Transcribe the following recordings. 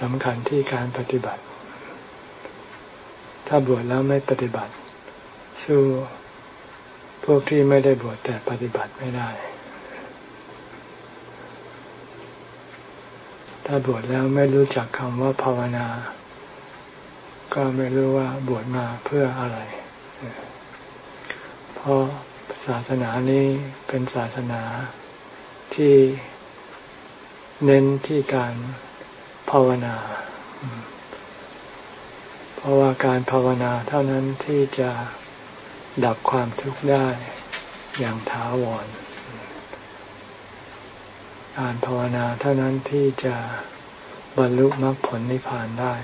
สำคัญที่การปฏิบัติ ถ้าบวชแล้วไม่ปฏิบัติ สู้พวกที่ไม่ได้บวชแต่ปฏิบัติไม่ได้ ถ้าบวชแล้วไม่รู้จักคำว่าภาวนา ก็ไม่รู้ว่าบวชมาเพื่ออะไร เพราะศาสนานี้เป็นศาสนาที่เน้นที่การ ภาวนา เพราะว่าการภาวนาเท่านั้นที่จะดับความทุกข์ได้อย่างถาวร การภาวนาเท่านั้นที่จะบรรลุมรรคผลนิพพานได้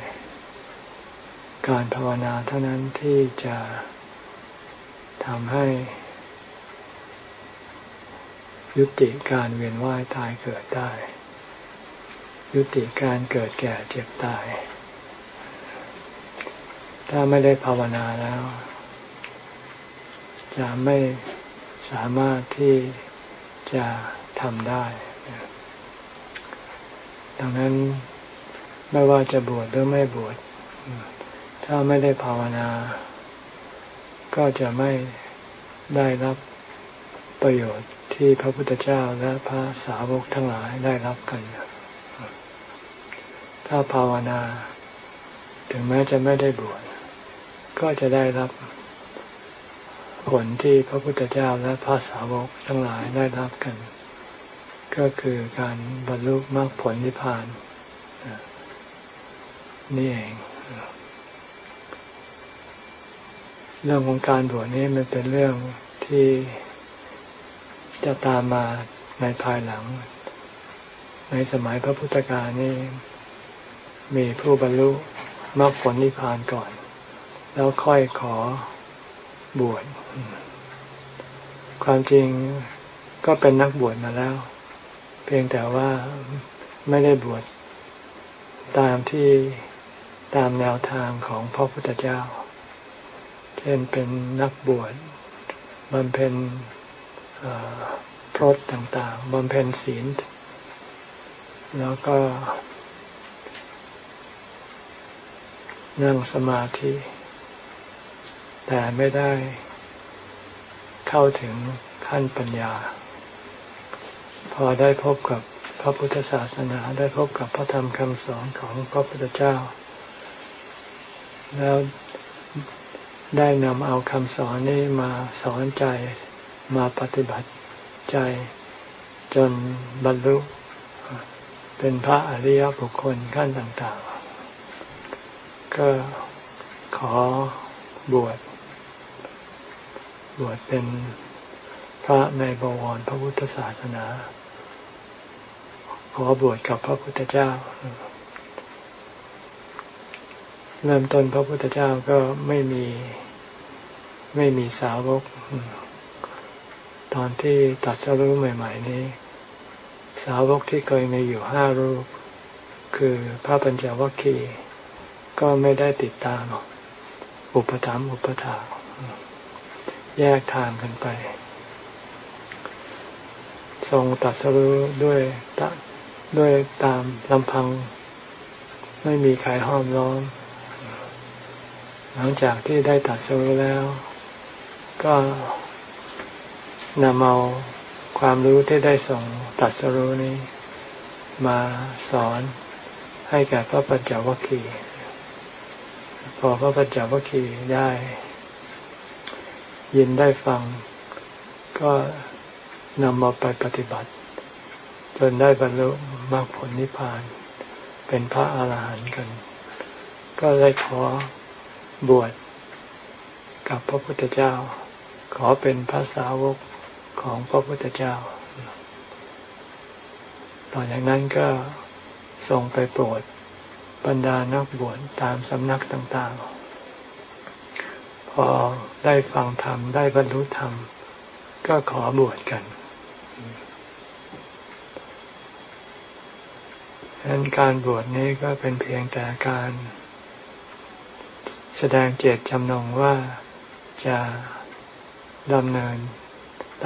การภาวนาเท่านั้นที่จะทำให้ยุติการเวียนว่ายตายเกิดได้ ยุติการเกิดแก่เจ็บตาย ถ้าไม่ได้ภาวนาแล้ว จะไม่สามารถที่จะทำได้ ดังนั้นไม่ว่าจะบวชหรือไม่บวช ถ้าไม่ได้ภาวนา ก็จะไม่ได้รับประโยชน์ที่พระพุทธเจ้าและพระสาวกทั้งหลายได้รับกัน ถ้าภาวนา ถึงแม้จะไม่ได้บวชก็จะได้รับผลที่พระพุทธเจ้าและพระสาวกทั้งหลายได้รับกัน ก็คือการบรรลุมรรคผลนิพพานนี่เอง เรื่องของการบวชนี้มันเป็นเรื่องที่จะตามมาในภายหลัง ในสมัยพระพุทธกาลนี่ มีผู้บรรลุมรรคผลนิพพานก่อน แล้วค่อยขอบวชความจริงก็เป็นนักบวชมาแล้ว เพียงแต่ว่าไม่ได้บวชตามที่ตามแนวทางของพระพุทธเจ้า เช่นเป็นนักบวชบำเพ็ญพรตต่าง ๆบำเพ็ญศีล แล้วก็ นั่งสมาธิ แต่ไม่ได้เข้าถึงขั้นปัญญา พอได้พบกับพระพุทธศาสนาได้พบกับพระธรรมคำสอนของพระพุทธเจ้า แล้วได้นำเอาคำสอนนี้มาสอนใจมาปฏิบัติใจ จนบรรลุเป็นพระอริยบุคคลขั้นต่างๆ ก็ขอบวชบวชเป็นพระในบวรพระพุทธศาสนา ขอบวชกับพระพุทธเจ้า เริ่มต้นพระพุทธเจ้าก็ไม่มีไม่มีสาวก ตอนที่ตัดสรู้ใหม่ ๆ นี้ สาวกที่เคยมีอยู่ห้ารูป คือพระปัญจวัคคีย์ ก็ไม่ได้ติดตามอุปถัมภ์อุปถาแยกทางกันไป ทรงตัดสรู้ด้วยตด้วยตามลำพัง ไม่มีใครห้อมล้อม หลังจากที่ได้ตัดสรู้แล้ว ก็นำเอาความรู้ที่ได้ส่งตัดสรู้นี้ มาสอนให้แก่พระปัญจวัคคีย์ พอพระปัญจวัคคีย์ได้ ยินได้ฟัง ก็นำมาไปปฏิบัติ จนได้บรรลุมรรคผลนิพพาน เป็นพระอาหารหันต์กัน ก็ได้ขอบวชกับพระพุทธเจ้า ขอเป็นพระสาวกของพระพุทธเจ้า ต่อจากนั้นก็ทรงไปโปรด บรรดานักบวชตามสำนักต่างๆ พอได้ฟังธรรม ได้บรรลุธรรม ก็ขอบวชกันดังนั้นการบวชนี้ก็เป็นเพียงแต่การ แสดงเจตจำนงว่าจะดำเนิน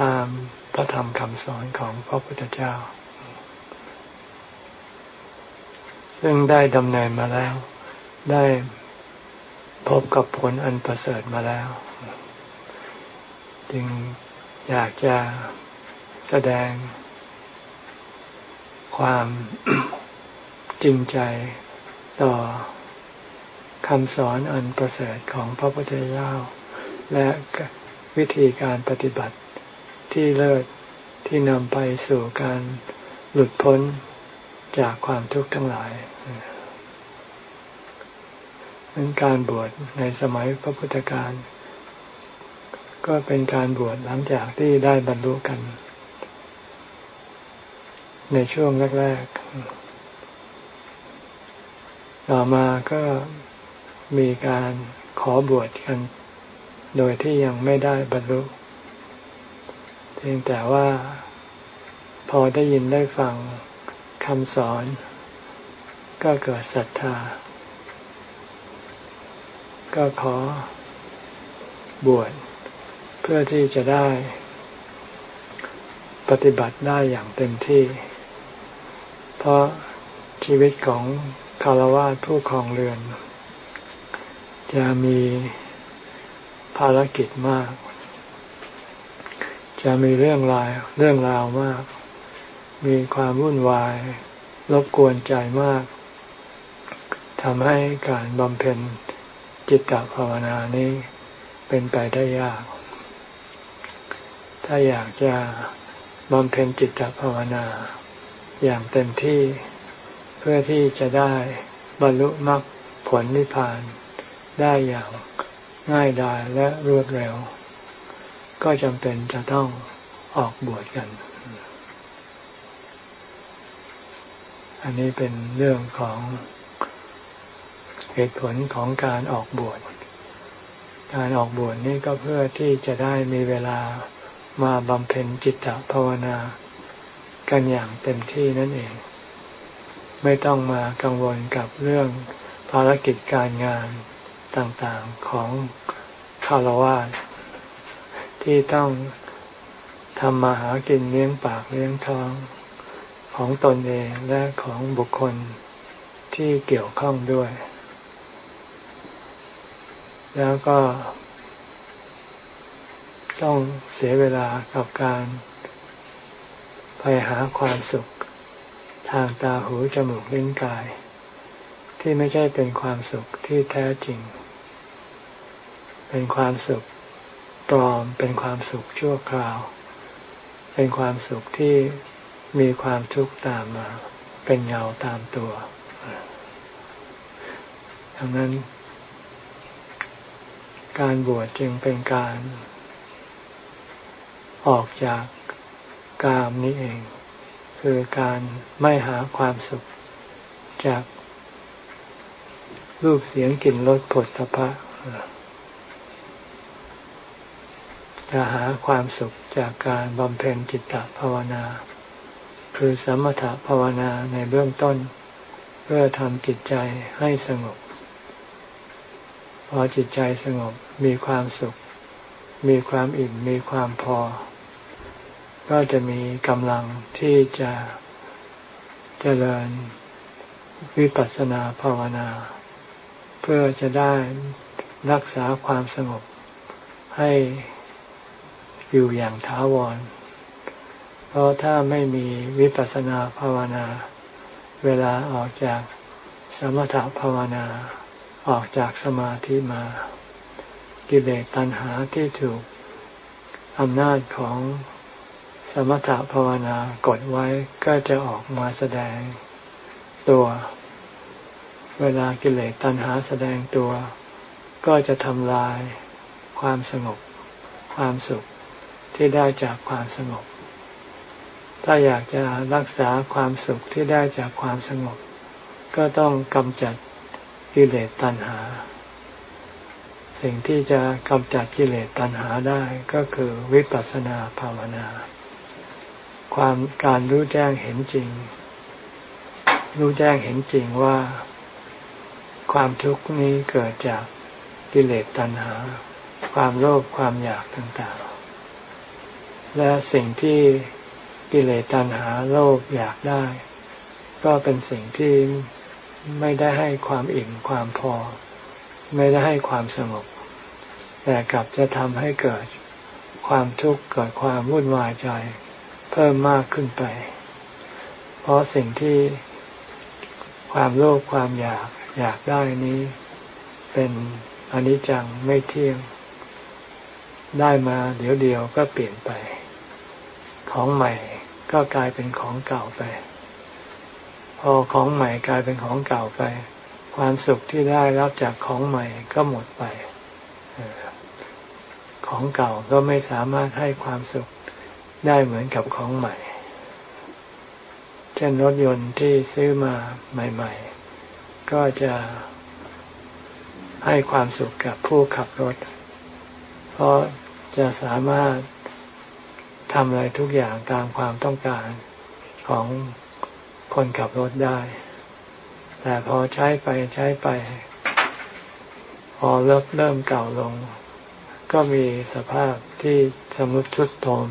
ตามพระธรรมคำสอนของพระพุทธเจ้า ซึ่งได้ดำเนินมาแล้ว ได้พบกับผลอันประเสริฐมาแล้ว จึงอยากจะแสดง ความจริงใจต่อคำสอนอันประเสริฐของพระพุทธเจ้า และวิธีการปฏิบัติที่เลิศที่นำไปสู่การหลุดพ้น จากความทุกข์ทั้งหลายนั้นการบวชในสมัยพระพุทธการก็เป็นการบวชหลังจากที่ได้บรรลุกัน ในช่วงแรกๆ ต่อมาก็มีการขอบวชกัน โดยที่ยังไม่ได้บรรลุ เพียงแต่ว่าพอได้ยินได้ฟัง คำสอน ก็เกิดศรัทธา ก็ขอบวชเพื่อที่จะได้ ปฏิบัติได้อย่างเต็มที่ เพราะชีวิตของคารวะผู้ครองเรือน จะมีภารกิจมาก จะมีเรื่องรายเรื่องราวมาก มีความวุ่นวาย รบกวนใจมากทำให้การบำเพ็ญจิตตภาวนานี้เป็นไปได้ยาก ถ้าอยากจะบำเพ็ญจิตตภาวนา อย่างเต็มที่เพื่อที่จะได้บรรลุมรรคผลนิพพานได้อย่างง่ายดายและรวดเร็ว ก็จำเป็นจะต้องออกบวชกัน อันนี้เป็นเรื่องของเหตุผลของการออกบวช การออกบวชนี่ก็เพื่อที่จะได้มีเวลามาบำเพ็ญจิตตภาวนา กันอย่างเต็มที่นั่นเอง ไม่ต้องมากังวลกับเรื่องภารกิจการงานต่างๆของคารวะที่ต้องทำมาหากินเลี้ยงปากเลี้ยงท้อง ของตนเองและของบุคคลที่เกี่ยวข้องด้วย แล้วก็ ต้องเสียเวลากับการไปหาความสุขทางตาหูจมูกลิ้นกาย ที่ไม่ใช่เป็นความสุขที่แท้จริง เป็นความสุขปลอมเป็นความสุขชั่วคราว เป็นความสุขที่ มีความทุกข์ตามมา เป็นเงาตามตัวดังนั้น การบวชจึงเป็นการ ออกจากกามนี้เอง คือการไม่หาความสุขจากรูปเสียงกลิ่นรสผลตภะจะหาความสุขจากการบำเพ็ญจิตตภาวนา คือสมถภาวนาในเบื้องต้น เพื่อทำจิตใจให้สงบ พอจิตใจสงบมีความสุข มีความอิ่มมีความพอ ก็จะมีกำลังที่จะเจริญวิปัสสนาภาวนา เพื่อจะได้รักษาความสงบให้อยู่อย่างถาวร ราะถ้าไม่มีวิปัสสนาภาวนา เวลาออกจากสมถภาวนา ออกจากสมาธิมา กิเลสตัณหาที่ถูกอำนาจของสมถภาวนากดไว้ก็จะออกมาแสดงตัว เวลากิเลสตัณหาแสดงตัว ก็จะทำลายความสงบ ความสุขที่ได้จากความสงบ ถ้าอยากจะรักษาความสุขที่ได้จากความสงบ ก็ต้องกำจัดกิเลสตัณหา สิ่งที่จะกำจัดกิเลสตัณหาได้ก็คือวิปัสสนาภาวนา ความการรู้แจ้งเห็นจริง รู้แจ้งเห็นจริงว่า ความทุกข์นี้เกิดจากกิเลสตัณหา ความโลภความอยากต่างๆ และสิ่งที่ กิเลสตัณหาโลภอยากได้ ก็เป็นสิ่งที่ไม่ได้ให้ความอิ่มความพอ ไม่ได้ให้ความสงบ แต่กลับจะทำให้เกิดความทุกข์เกิดความวุ่นวายใจ เพิ่มมากขึ้นไป เพราะสิ่งที่ความโลภความอยากอยากได้นี้ เป็นอนิจจังไม่เที่ยง ได้มาเดี๋ยวเดียวก็เปลี่ยนไป ของใหม่ ก็กลายเป็นของเก่าไป พอของใหม่กลายเป็นของเก่าไป ความสุขที่ได้รับจากของใหม่ก็หมดไป ของเก่าก็ไม่สามารถให้ความสุขได้เหมือนกับของใหม่ เช่นรถยนต์ที่ซื้อมาใหม่ ๆ ก็จะให้ความสุขกับผู้ขับรถ เพราะจะสามารถำอะไรทุกอย่างตามความต้องการของคนขับรถได้ แต่พอใช้ไปใช้ไป พอรถเริ่มเก่าลง ก็มีสภาพที่สมุดชุดโทม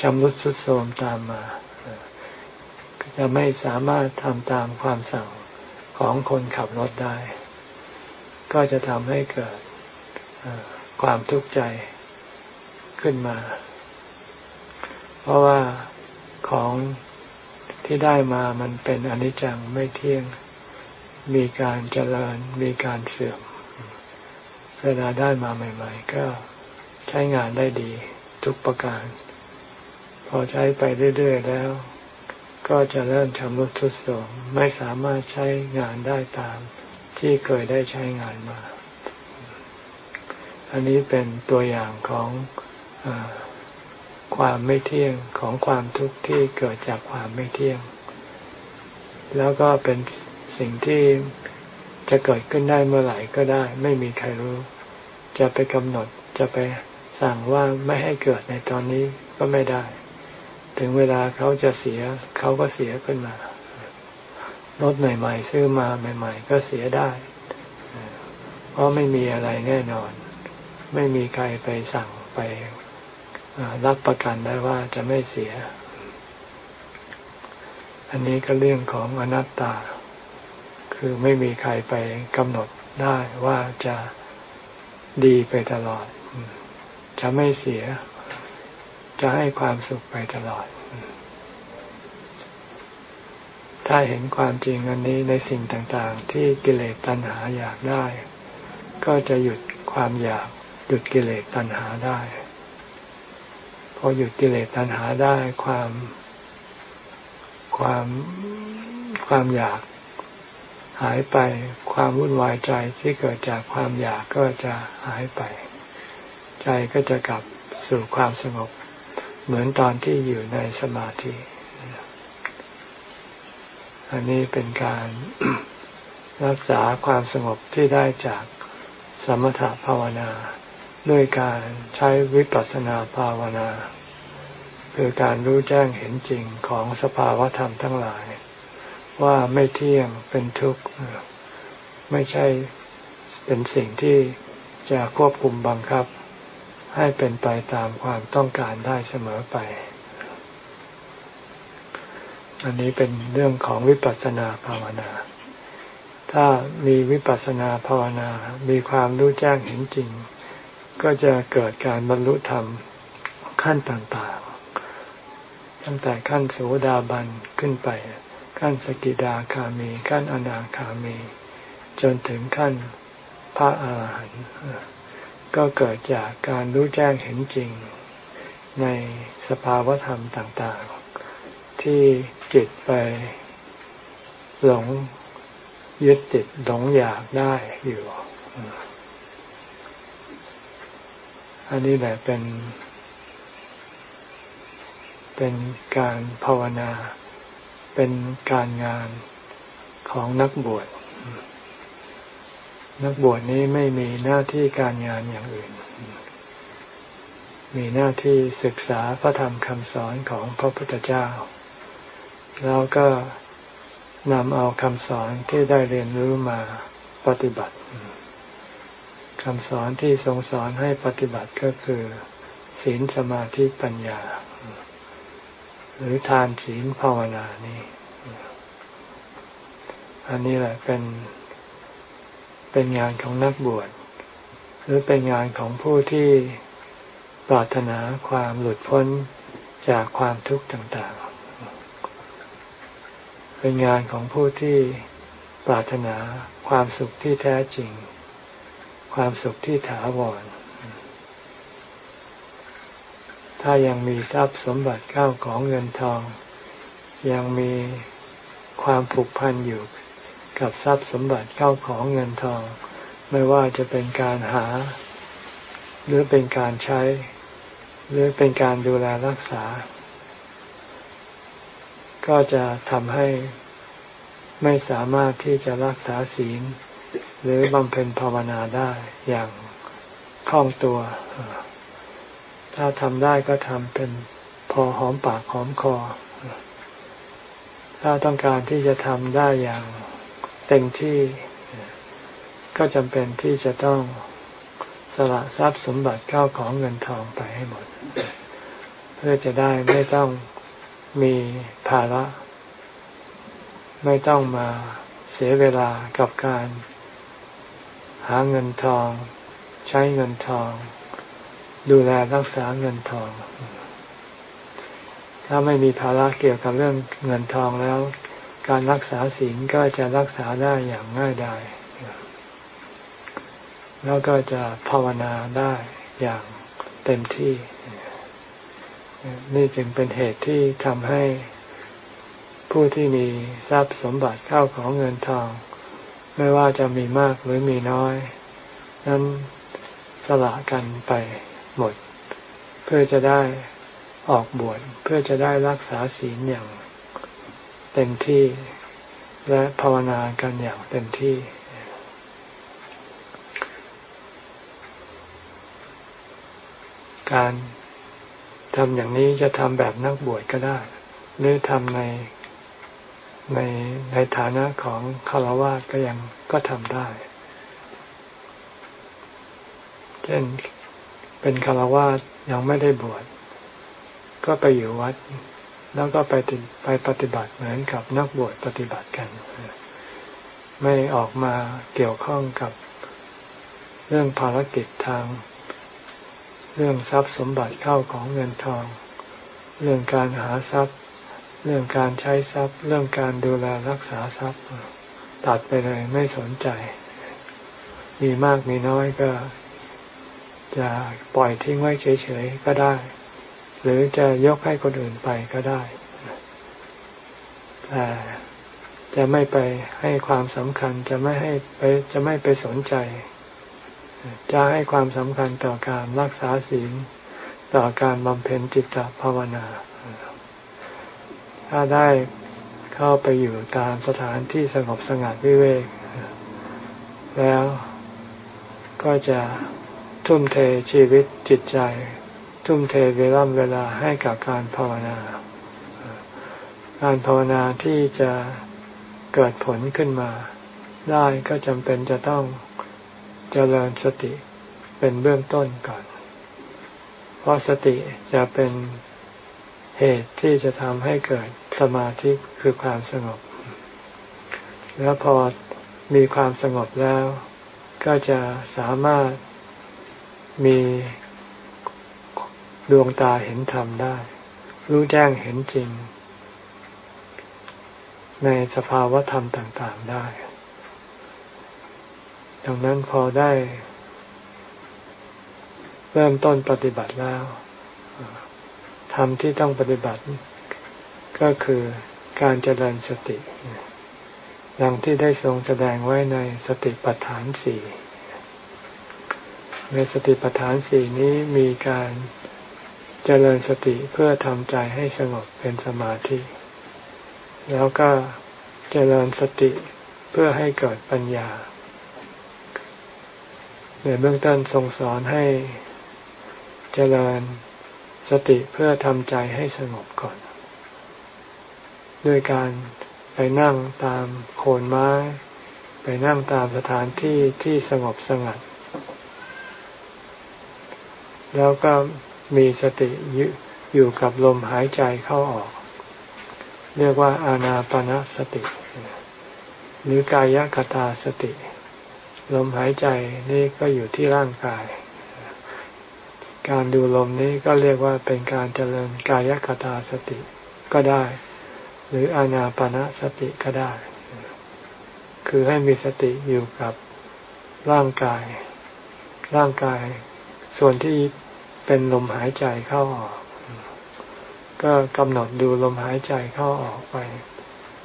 ชำรุดชุดโทมตามมา จะไม่สามารถทำตามความสั่งของคนขับรถได้ ก็จะทำให้เกิดความทุกข์ใจขึ้นมา เพราะว่าของที่ได้มามันเป็นอนิจจังไม่เที่ยง มีการเจริญมีการเสื่อม เวลาได้มาใหม่ ๆ ก็ใช้งานได้ดีทุกประการ พอใช้ไปเรื่อยๆแล้ว ก็จะเริ่มชำรุดทรุดโทรมไม่สามารถใช้งานได้ตามที่เคยได้ใช้งานมา อันนี้เป็นตัวอย่างของอ ความไม่เที่ยงของความทุกข์ที่เกิดจากความไม่เที่ยง แล้วก็เป็นสิ่งที่จะเกิดขึ้นได้เมื่อไหร่ก็ได้ ไม่มีใครรู้ จะไปกำหนดจะไปสั่งว่าไม่ให้เกิดในตอนนี้ก็ไม่ได้ ถึงเวลาเขาจะเสียเขาก็เสียขึ้นมารถใหม่ๆซื้อมาใหม่ ๆ ก็เสียได้ เพราะไม่มีอะไรแน่นอน ไม่มีใครไปสั่งไป รับประกันได้ว่าจะไม่เสีย อันนี้ก็เรื่องของอนัตตา คือไม่มีใครไปกำหนดได้ว่าจะดีไปตลอด จะไม่เสีย จะให้ความสุขไปตลอด ถ้าเห็นความจริงอันนี้ในสิ่งต่างๆ ที่กิเลสตัณหาอยากได้ ก็จะหยุดความอยากหยุดกิเลสตัณหาได้ อหยุดกิเลสตัณหาได้ความความความอยากหายไปความวุ่นวายใจที่เกิดจากความอยากก็จะหายไป ใจก็จะกลับสู่ความสงบ เหมือนตอนที่อยู่ในสมาธิ อันนี้เป็นการรักษาความสงบที่ได้จากสมถภาวนา ด้วยการใช้วิปัสสนาภาวนา คือการรู้แจ้งเห็นจริงของสภาวธรรมทั้งหลาย ว่าไม่เที่ยงเป็นทุกข์ไม่ใช่เป็นสิ่งที่จะควบคุมบังคับ ให้เป็นไปตามความต้องการได้เสมอไป อันนี้เป็นเรื่องของวิปัสสนาภาวนาถ้ามีวิปัสสนาภาวนา มีความรู้แจ้งเห็นจริง ก็จะเกิดการบรรลุธรรมขั้นต่างๆ ตั้งแต่ขั้นโสดาบันขึ้นไป ขั้นสกิดาคามี ขั้นอนาคามี จนถึงขั้นพระอาหารหันต์ก็เกิดจากการรู้แจ้งเห็นจริง ในสภาวธรรมต่างๆ ที่จิตไปหลงยึดติดหลงอยากได้อยู่ อันนี้แหละเป็น เป็นการภาวนา เป็นการงานของนักบวช นักบวชนี้ไม่มีหน้าที่การงานอย่างอื่น มีหน้าที่ศึกษาพระธรรมคำสอนของพระพุทธเจ้า แล้วก็นำเอาคำสอนที่ได้เรียนรู้มาปฏิบัติคำสอนที่ทรงสอนให้ปฏิบัติก็คือ ศีลสมาธิปัญญา หรือทานศีลภาวนานี่อันนี้แหละเป็นเป็นงานของนักบวช หรือเป็นงานของผู้ที่ปรารถนาความหลุดพ้นจากความทุกข์ต่างๆ เป็นงานของผู้ที่ปรารถนาความสุขที่แท้จริง ความสุขที่ถาวร ถ้ายังมีทรัพย์สมบัติเข้าของเงินทอง ยังมีความผูกพันอยู่กับทรัพย์สมบัติเข้าของเงินทอง ไม่ว่าจะเป็นการหา หรือเป็นการใช้ หรือเป็นการดูแลรักษา ก็จะทำให้ไม่สามารถที่จะรักษาศีล หรือบำเพ็ญภาวนาได้อย่างคล่องตัว ถ้าทำได้ก็ทำเป็นพอหอมปากหอมคอ ถ้าต้องการที่จะทำได้อย่างเต็มที่ ก็จำเป็นที่จะต้องสละทรัพย์สมบัติเข้าของเงินทองไปให้หมด เพื่อจะได้ไม่ต้องมีภาระ ไม่ต้องมาเสียเวลากับการ หาเงินทอง ใช้เงินทอง ดูแลรักษาเงินทอง ถ้าไม่มีภาระเกี่ยวกับเรื่องเงินทองแล้ว การรักษาศีลก็จะรักษาได้อย่างง่ายดายแล้วก็จะภาวนาได้อย่างเต็มที่ นี่จึงเป็นเหตุที่ทำให้ผู้ที่มีทรัพย์สมบัติเข้าของเงินทอง ไม่ว่าจะมีมากหรือมีน้อย นั้นสละกันไป หมด เพื่อจะได้ออกบวชเพื่อจะได้รักษาศีลอย่างเต็มที่และภาวนากันอย่างเต็มที่ การทำอย่างนี้จะทำแบบนักบวชก็ได้ หรือทำในในในฐานะของคารวะก็ยังก็ทำได้ เช่น เป็นคารวะยังไม่ได้บวชก็ไปอยู่วัด แล้วก็ไปไปปฏิบัติเหมือนกับนักบวชปฏิบัติกัน ไม่ออกมาเกี่ยวข้องกับเรื่องภารกิจทาง เรื่องทรัพย์สมบัติเข้าของเงินทอง เรื่องการหาทรัพย์ เรื่องการใช้ทรัพย์ เรื่องการดูแลรักษาทรัพย์ ตัดไปเลยไม่สนใจ มีมากมีน้อยก็ จะปล่อยทิ้งไว้เฉยๆก็ได้ หรือจะยกให้คนอื่นไปก็ได้แต่จะไม่ไปให้ความสำคัญจะไม่ให้ไปจะไม่ไปสนใจ จะให้ความสำคัญต่อการรักษาศีลต่อการบำเพ็ญจิตตภาวนา ถ้าได้เข้าไปอยู่ตามสถานที่สงบสงัดวิเวก แล้วก็จะ ทุ่มเทชีวิตจิตใจ ทุ่มเทเวลาเวลาให้กับการภาวนา การภาวนาที่จะเกิดผลขึ้นมา ได้ก็จำเป็นจะต้องเจริญสติเป็นเบื้องต้นก่อน เพราะสติจะเป็นเหตุที่จะทำให้เกิดสมาธิคือความสงบ แล้วพอมีความสงบแล้ว ก็จะสามารถ มีดวงตาเห็นธรรมได้ รู้แจ้งเห็นจริง ในสภาวะธรรมต่างๆได้ ดังนั้นพอได้ เริ่มต้นปฏิบัติแล้วธรรมที่ต้องปฏิบัติ ก็คือการเจริญสติดังที่ได้ทรงแสดงไว้ในสติปัฏฐานสี่ ในสติปัฏฐานสี่นี้มีการเจริญสติเพื่อทำใจให้สงบเป็นสมาธิ แล้วก็เจริญสติเพื่อให้เกิดปัญญา ในเบื้องต้นทรงสอนให้เจริญสติเพื่อทำใจให้สงบก่อน ด้วยการไปนั่งตามโคนไม้ ไปนั่งตามสถานที่ที่สงบสงัด แล้วก็มีสติอยู่กับลมหายใจเข้าออก เรียกว่าอานาปนาสติ หรือกายคตาสติ ลมหายใจนี่ก็อยู่ที่ร่างกาย การดูลมนี้ก็เรียกว่าเป็นการเจริญกายคตาสติก็ได้ หรืออานาปนาสติก็ได้ คือให้มีสติอยู่กับร่างกาย ร่างกายส่วนที่ เป็นลมหายใจเข้าออก ก็กำหนดดูลมหายใจเข้าออกไป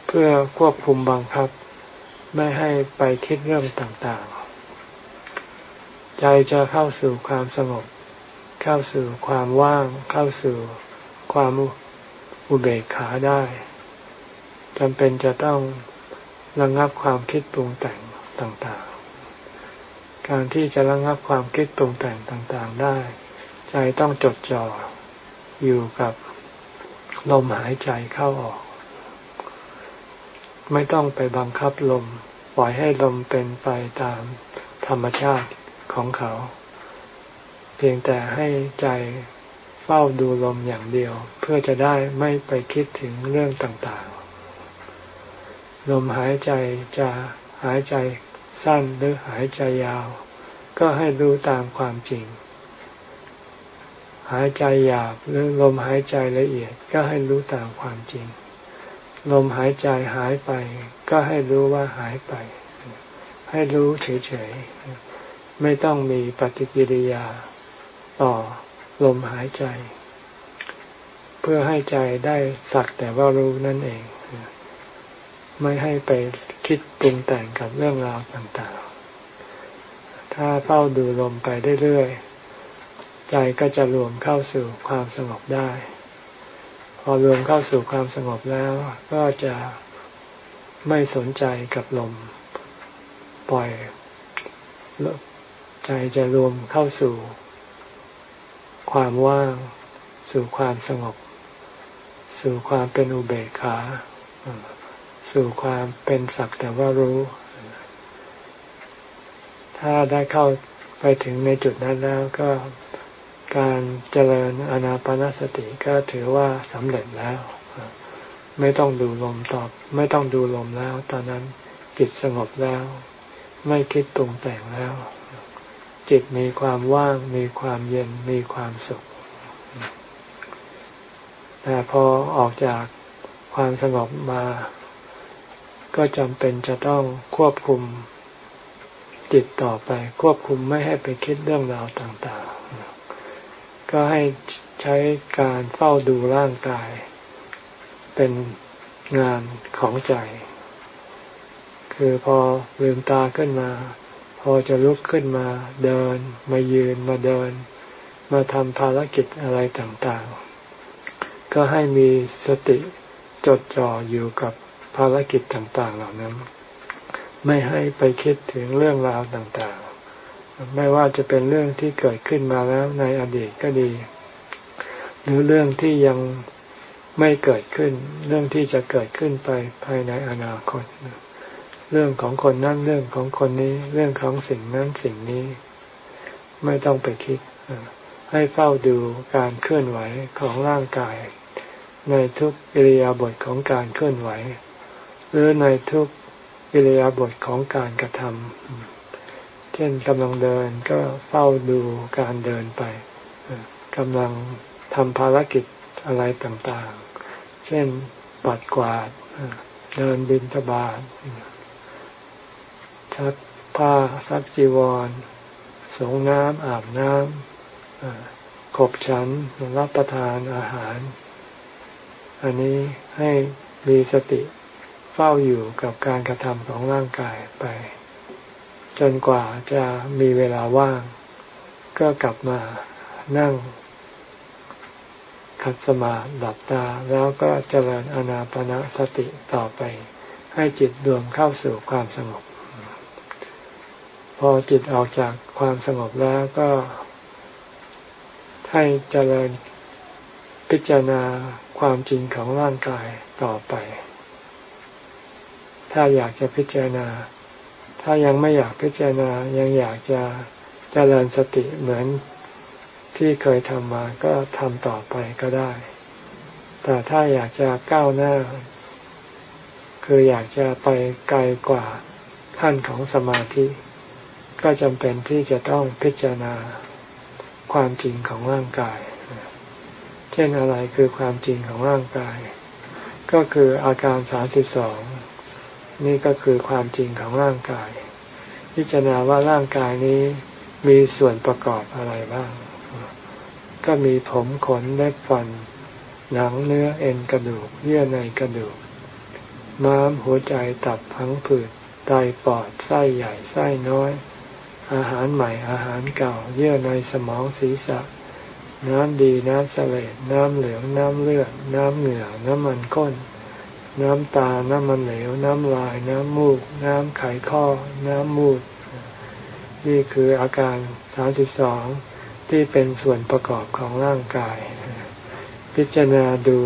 เพื่อควบคุมบังคับ ไม่ให้ไปคิดเรื่องต่างๆ ใจจะเข้าสู่ความสงบ เข้าสู่ความว่าง เข้าสู่ความอุเบกขาได้จำเป็นจะต้องระงับความคิดปรุงแต่งต่างๆ การที่จะระงับความคิดปรุงแต่งต่างๆได้ ใจต้องจดจ่ออยู่กับลมหายใจเข้าออก ไม่ต้องไปบังคับลม ปล่อยให้ลมเป็นไปตามธรรมชาติของเขา เพียงแต่ให้ใจเฝ้าดูลมอย่างเดียว เพื่อจะได้ไม่ไปคิดถึงเรื่องต่างๆ ลมหายใจจะหายใจสั้นหรือหายใจยาว ก็ให้รู้ตามความจริง หายใจหยาบหรือลมหายใจละเอียดก็ให้รู้ตามความจริง ลมหายใจหายไป ก็ให้รู้ว่าหายไป ให้รู้เฉยๆ ไม่ต้องมีปฏิกิริยาต่อลมหายใจ เพื่อให้ใจได้สักแต่ว่ารู้นั่นเอง ไม่ให้ไปคิดปรุงแต่งกับเรื่องราวต่างๆ ถ้าเฝ้าดูลมไปเรื่อยๆ ใจก็จะรวมเข้าสู่ความสงบได้ พอรวมเข้าสู่ความสงบแล้วก็จะไม่สนใจกับลม ปล่อย ใจจะรวมเข้าสู่ ความว่าง สู่ความสงบ สู่ความเป็นอุเบกขาสู่ความเป็นสักแต่ว่ารู้ ถ้าได้เข้าไปถึงในจุดนั้นแล้วก็ การเจริญอนาปนาสติก็ถือว่าสำเร็จแล้ว ไม่ต้องดูลมตอบ ไม่ต้องดูลมแล้ว ตอนนั้นจิตสงบแล้ว ไม่คิดตรงแต่งแล้ว จิตมีความว่าง มีความเย็นมีความสุข แต่พอออกจากความสงบมา ก็จำเป็นจะต้องควบคุมจิตต่อไป ควบคุมไม่ให้ไปคิดเรื่องราวต่างๆ ก็ให้ใช้การเฝ้าดูร่างกาย เป็นงานของใจ คือพอลืมตาขึ้นมา พอจะลุกขึ้นมา เดิน มายืนมาเดิน มาทำภารกิจอะไรต่างๆ ก็ให้มีสติจดจ่ออยู่กับภารกิจต่างๆเหล่านั้น ไม่ให้ไปคิดถึงเรื่องราวต่างๆ ไม่ว่าจะเป็นเรื่องที่เกิดขึ้นมาแล้วในอดีตก็ดี หรือเรื่องที่ยังไม่เกิดขึ้น เรื่องที่จะเกิดขึ้นไปภายในอนาคต เรื่องของคนนั้นเรื่องของคนนี้ เรื่องของสิ่งนั้นสิ่งนี้ ไม่ต้องไปคิด ให้เฝ้าดูการเคลื่อนไหวของร่างกาย ในทุกอิริยาบถของการเคลื่อนไหว หรือในทุกอิริยาบถของการกระทำ ช่นกำลังเดินก็เฝ้าดูการเดินไปกำลังทำภารกิจอะไรต่างๆ เช่นปัดกวาดเดินบินทบาทซักผ้าซักจีวร สงน้ำอาบน้ำขบฉันรับประทานอาหาร อันนี้ให้มีสติเฝ้าอยู่กับการกระทำของร่างกายไป จนกว่าจะมีเวลาว่าง ก็กลับมานั่ง ขัดสมาธิหลับตาแล้วก็เจริญอนาปนาสติต่อไป ให้จิตรวมเข้าสู่ความสงบ พอจิตออกจากความสงบแล้วก็ ให้เจริญพิจารณาความจริงของร่างกายต่อไป ถ้าอยากจะพิจารณา ถ้ายังไม่อยากพิจารณายังอยากจะเจริญสติเหมือนที่เคยทำมาก็ทำต่อไปก็ได้ แต่ถ้าอยากจะก้าวหน้า คืออยากจะไปไกลกว่าขั้นของสมาธิ ก็จำเป็นที่จะต้องพิจารณาความจริงของร่างกาย เช่นอะไรคือความจริงของร่างกาย ก็คืออาการสามสิบสอง นี่ก็คือความจริงของร่างกาย พิจารณาว่าร่างกายนี้มีส่วนประกอบอะไรบ้าง ก็มีผมขนเล็บฟัน หนังเนื้อเอ็นกระดูก เยื่อในกระดูก ม้ามหัวใจตับพังผืดไตปอดไส้ใหญ่ไส้น้อย อาหารใหม่อาหารเก่า เยื่อในสมองศีรษะ น้ำดีน้ำเสลดน้ำเหลืองน้ำเลือดน้ำเหงื่อน้ำมันข้น น้ำตา น้ำมันเหลว น้ำลาย น้ำมูก น้ำไขข้อ น้ำมูด นี่คืออาการสามสิบสองที่เป็นส่วนประกอบของร่างกาย พิจารณาดู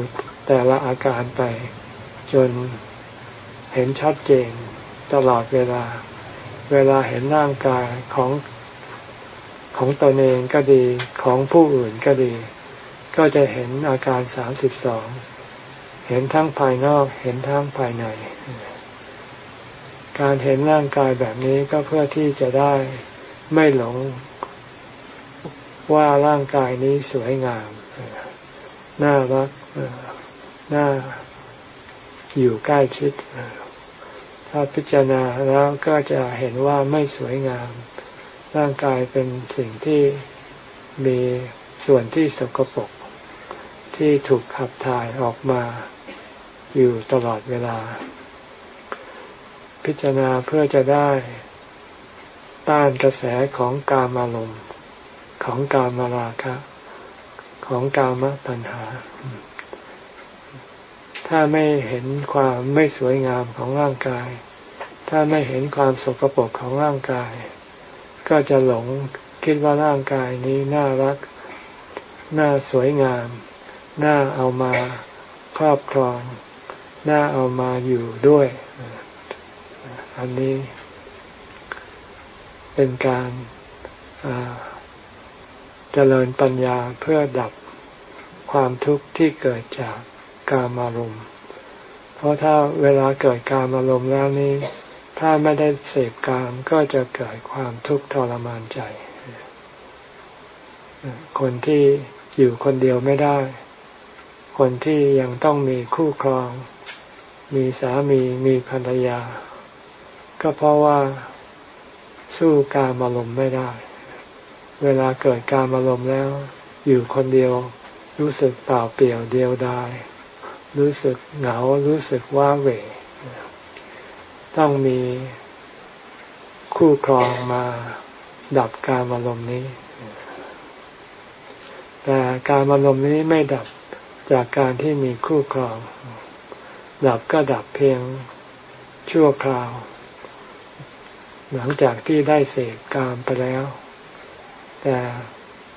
แต่ละอาการไป จนเห็นชัดเจนตลอดเวลา เวลาเห็นร่างกายของของตนเองก็ดีของผู้อื่นก็ดี ก็จะเห็นอาการสามสิบสอง เห็นทั้งภายนอก เห็นทั้งภายใน การเห็นร่างกายแบบนี้ก็เพื่อที่จะได้ไม่หลงว่าร่างกายนี้สวยงาม น่ารัก น่าอยู่ใกล้ชิด ถ้าพิจารณาแล้วก็จะเห็นว่าไม่สวยงาม ร่างกายเป็นสิ่งที่มีส่วนที่สกปรกที่ถูกขับถ่ายออกมา อยู่ตลอดเวลา พิจารณาเพื่อจะได้ต้านกระแสของกามอารมณ์ของกามราคะ ของกามตัณหา ถ้าไม่เห็นความไม่สวยงามของร่างกาย ถ้าไม่เห็นความสกปรกของร่างกาย ก็จะหลงคิดว่าร่างกายนี้น่ารัก น่าสวยงาม น่าเอามาครอบครอง น่าเอามาอยู่ด้วย อันนี้เป็นการเจริญปัญญาเพื่อดับความทุกข์ที่เกิดจากกามารมณ์เพราะถ้าเวลาเกิดกามารมณ์แล้วนี้ ถ้าไม่ได้เสพกามก็จะเกิดความทุกข์ทรมานใจ คนที่อยู่คนเดียวไม่ได้ คนที่ยังต้องมีคู่ครอง มีสามีมีภรรยา ก็เพราะว่าสู้การอารมณ์ไม่ได้ เวลาเกิดการอารมณ์แล้ว อยู่คนเดียว รู้สึกเปล่าเปลี่ยวเดียวดายรู้สึกเหงารู้สึกว่าเหวต้องมีคู่ครองมาดับการอารมณ์นี้ แต่การอารมณ์นี้ไม่ดับจากการที่มีคู่ครอง ดับก็ดับเพียงชั่วคราว หลังจากที่ได้เสพกามไปแล้ว แต่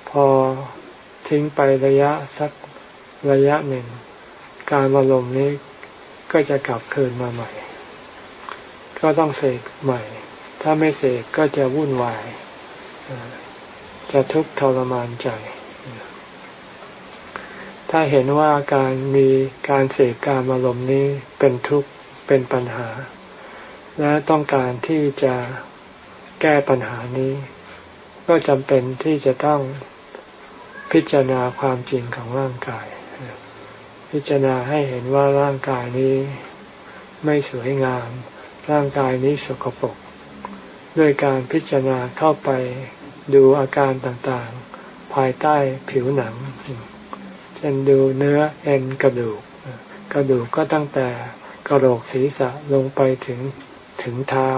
พอทิ้งไประยะสักระยะหนึ่ง การอารมณ์นี้ก็จะกลับคืนมาใหม่ ก็ต้องเสกใหม่ ถ้าไม่เสกก็จะวุ่นวาย จะทุกข์ทรมานใจ ถ้าเห็นว่าการมีการเสกการอารมณ์นี้เป็นทุกข์เป็นปัญหา และต้องการที่จะแก้ปัญหานี้ ก็จำเป็นที่จะต้องพิจารณาความจริงของร่างกาย พิจารณาให้เห็นว่าร่างกายนี้ไม่สวยงาม ร่างกายนี้สกปรกด้วยการพิจารณาเข้าไปดูอาการต่างๆ ภายใต้ผิวหนัง เช่นดูเนื้อเอ็นกระดูก กระดูกก็ตั้งแต่กระโหลกศีรษะลงไปถึงถึงเท้า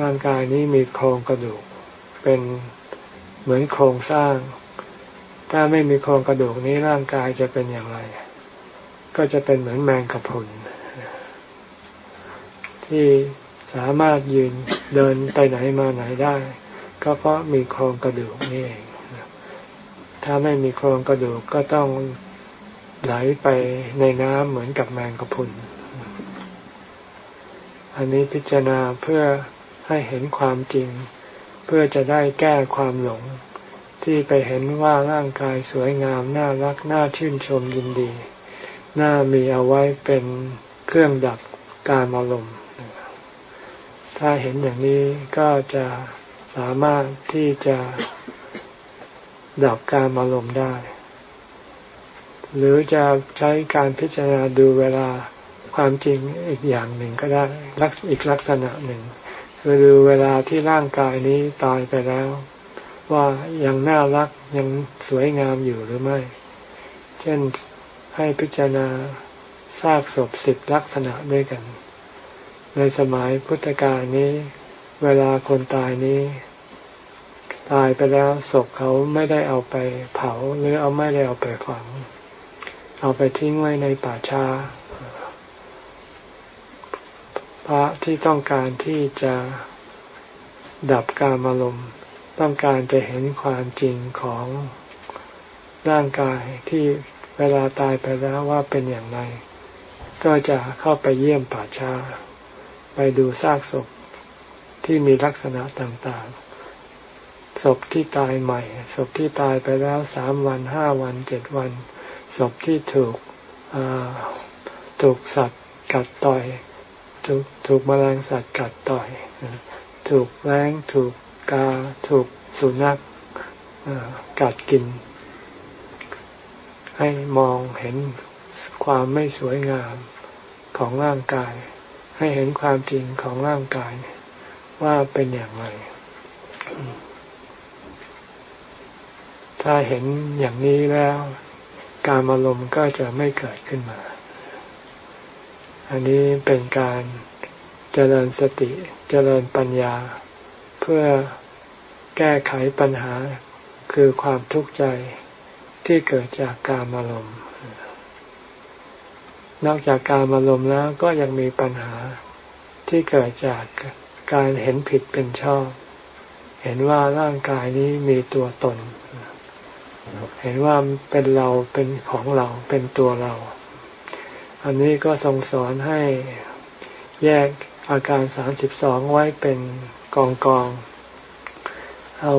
ร่างกายนี้มีโครงกระดูก เป็นเหมือนโครงสร้าง ถ้าไม่มีโครงกระดูกนี้ร่างกายจะเป็นอย่างไร ก็จะเป็นเหมือนแมงกะพรุนที่สามารถยืนเดินไปไหนมาไหนได้ ก็เพราะมีโครงกระดูกนี่เอง ถ้าไม่มีโครงกระดูกก็ต้องไหลไปในน้ำเหมือนกับแมงกะพุน อันนี้พิจารณาเพื่อให้เห็นความจริง เพื่อจะได้แก้ความหลง ที่ไปเห็นว่าร่างกายสวยงาม น่ารัก น่าชื่นชมยินดี น่ามีเอาไว้เป็นเครื่องดับการอารมณ์ ถ้าเห็นอย่างนี้ก็จะสามารถที่จะ ดับการอารมณ์ได้ หรือจะใช้การพิจารณาดูเวลาความจริงอีกอย่างหนึ่งก็ได้ลักอีกลักษณะหนึ่ง คือดูเวลาที่ร่างกายนี้ตายไปแล้ว ว่ายังน่ารักยังสวยงามอยู่หรือไม่ เช่นให้พิจารณาซากศพสิบลักษณะด้วยกัน ในสมัยพุทธกาลนี้ เวลาคนตายนี้ ตายไปแล้วศพเขาไม่ได้เอาไปเผาหรือเอาไม่ได้เอาไปฝัง เอาไปทิ้งไว้ในป่าช้า พระที่ต้องการที่จะดับการอารมณ์ต้องการจะเห็นความจริงของร่างกายที่เวลาตายไปแล้วว่าเป็นอย่างไร ก็จะเข้าไปเยี่ยมป่าช้า ไปดูซากศพที่มีลักษณะต่างๆ ศพที่ตายใหม่ ศพที่ตายไปแล้วสามวันห้าวันเจ็ดวัน ศพที่ถูกถูกสัตว์กัดต่อย ถูกถูกแมลงสัตว์กัดต่อย ถูกแรงถูกกา ถูกสุนัขกัดกิน ให้มองเห็นความไม่สวยงามของร่างกาย ให้เห็นความจริงของร่างกายว่าเป็นอย่างไร ถ้าเห็นอย่างนี้แล้ว การอารมณ์ก็จะไม่เกิดขึ้นมา อันนี้เป็นการเจริญสติเจริญปัญญา เพื่อแก้ไขปัญหาคือความทุกข์ใจที่เกิดจากการอารมณ์ นอกจากการอารมณ์แล้วก็ยังมีปัญหาที่เกิดจากการเห็นผิดเป็นชอบ เห็นว่าร่างกายนี้มีตัวตน เห็นว่าเป็นเราเป็นของเราเป็นตัวเรา อันนี้ก็ทรงสอนให้แยกอาการสามสิบสองไว้เป็นกองกอง เอา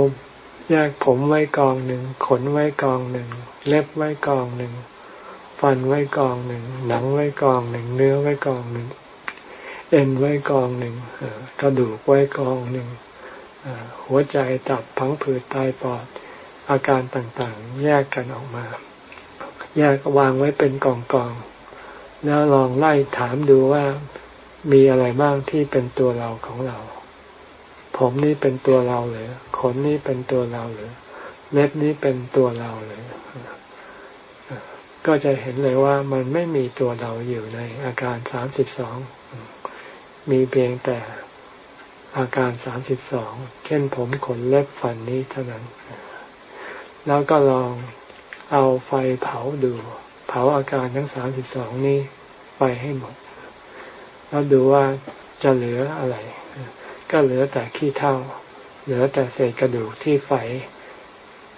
แยกผมไว้กองหนึ่ง ขนไว้กองหนึ่ง เล็บไว้กองหนึ่ง ฟันไว้กองหนึ่ง หนังไว้กองหนึ่ง เนื้อไว้กองหนึ่ง เอ็นไว้กองหนึ่งกระดูกไว้กองหนึ่งหัวใจตับพังผืดตายปอด อาการต่างๆ แยกกันออกมา แยกวางไว้เป็นกองกองแล้วลองไล่ถามดูว่ามีอะไรบ้างที่เป็นตัวเราของเรา ผมนี่เป็นตัวเราหรือขนนี่เป็นตัวเราหรือเล็บนี่เป็นตัวเราหรือก็จะเห็นเลยว่ามันไม่มีตัวเราอยู่ในอาการสามสิบสองมีเพียงแต่อาการสามสิบสองเช่นผมขนเล็บฟันนี้เท่านั้น แล้วก็ลองเอาไฟเผาดู เผาอาการทั้งสามสิบสองนี้ไปให้หมด แล้วดูว่าจะเหลืออะไร ก็เหลือแต่ขี้เท่า เหลือแต่เศษกระดูกที่ไฟ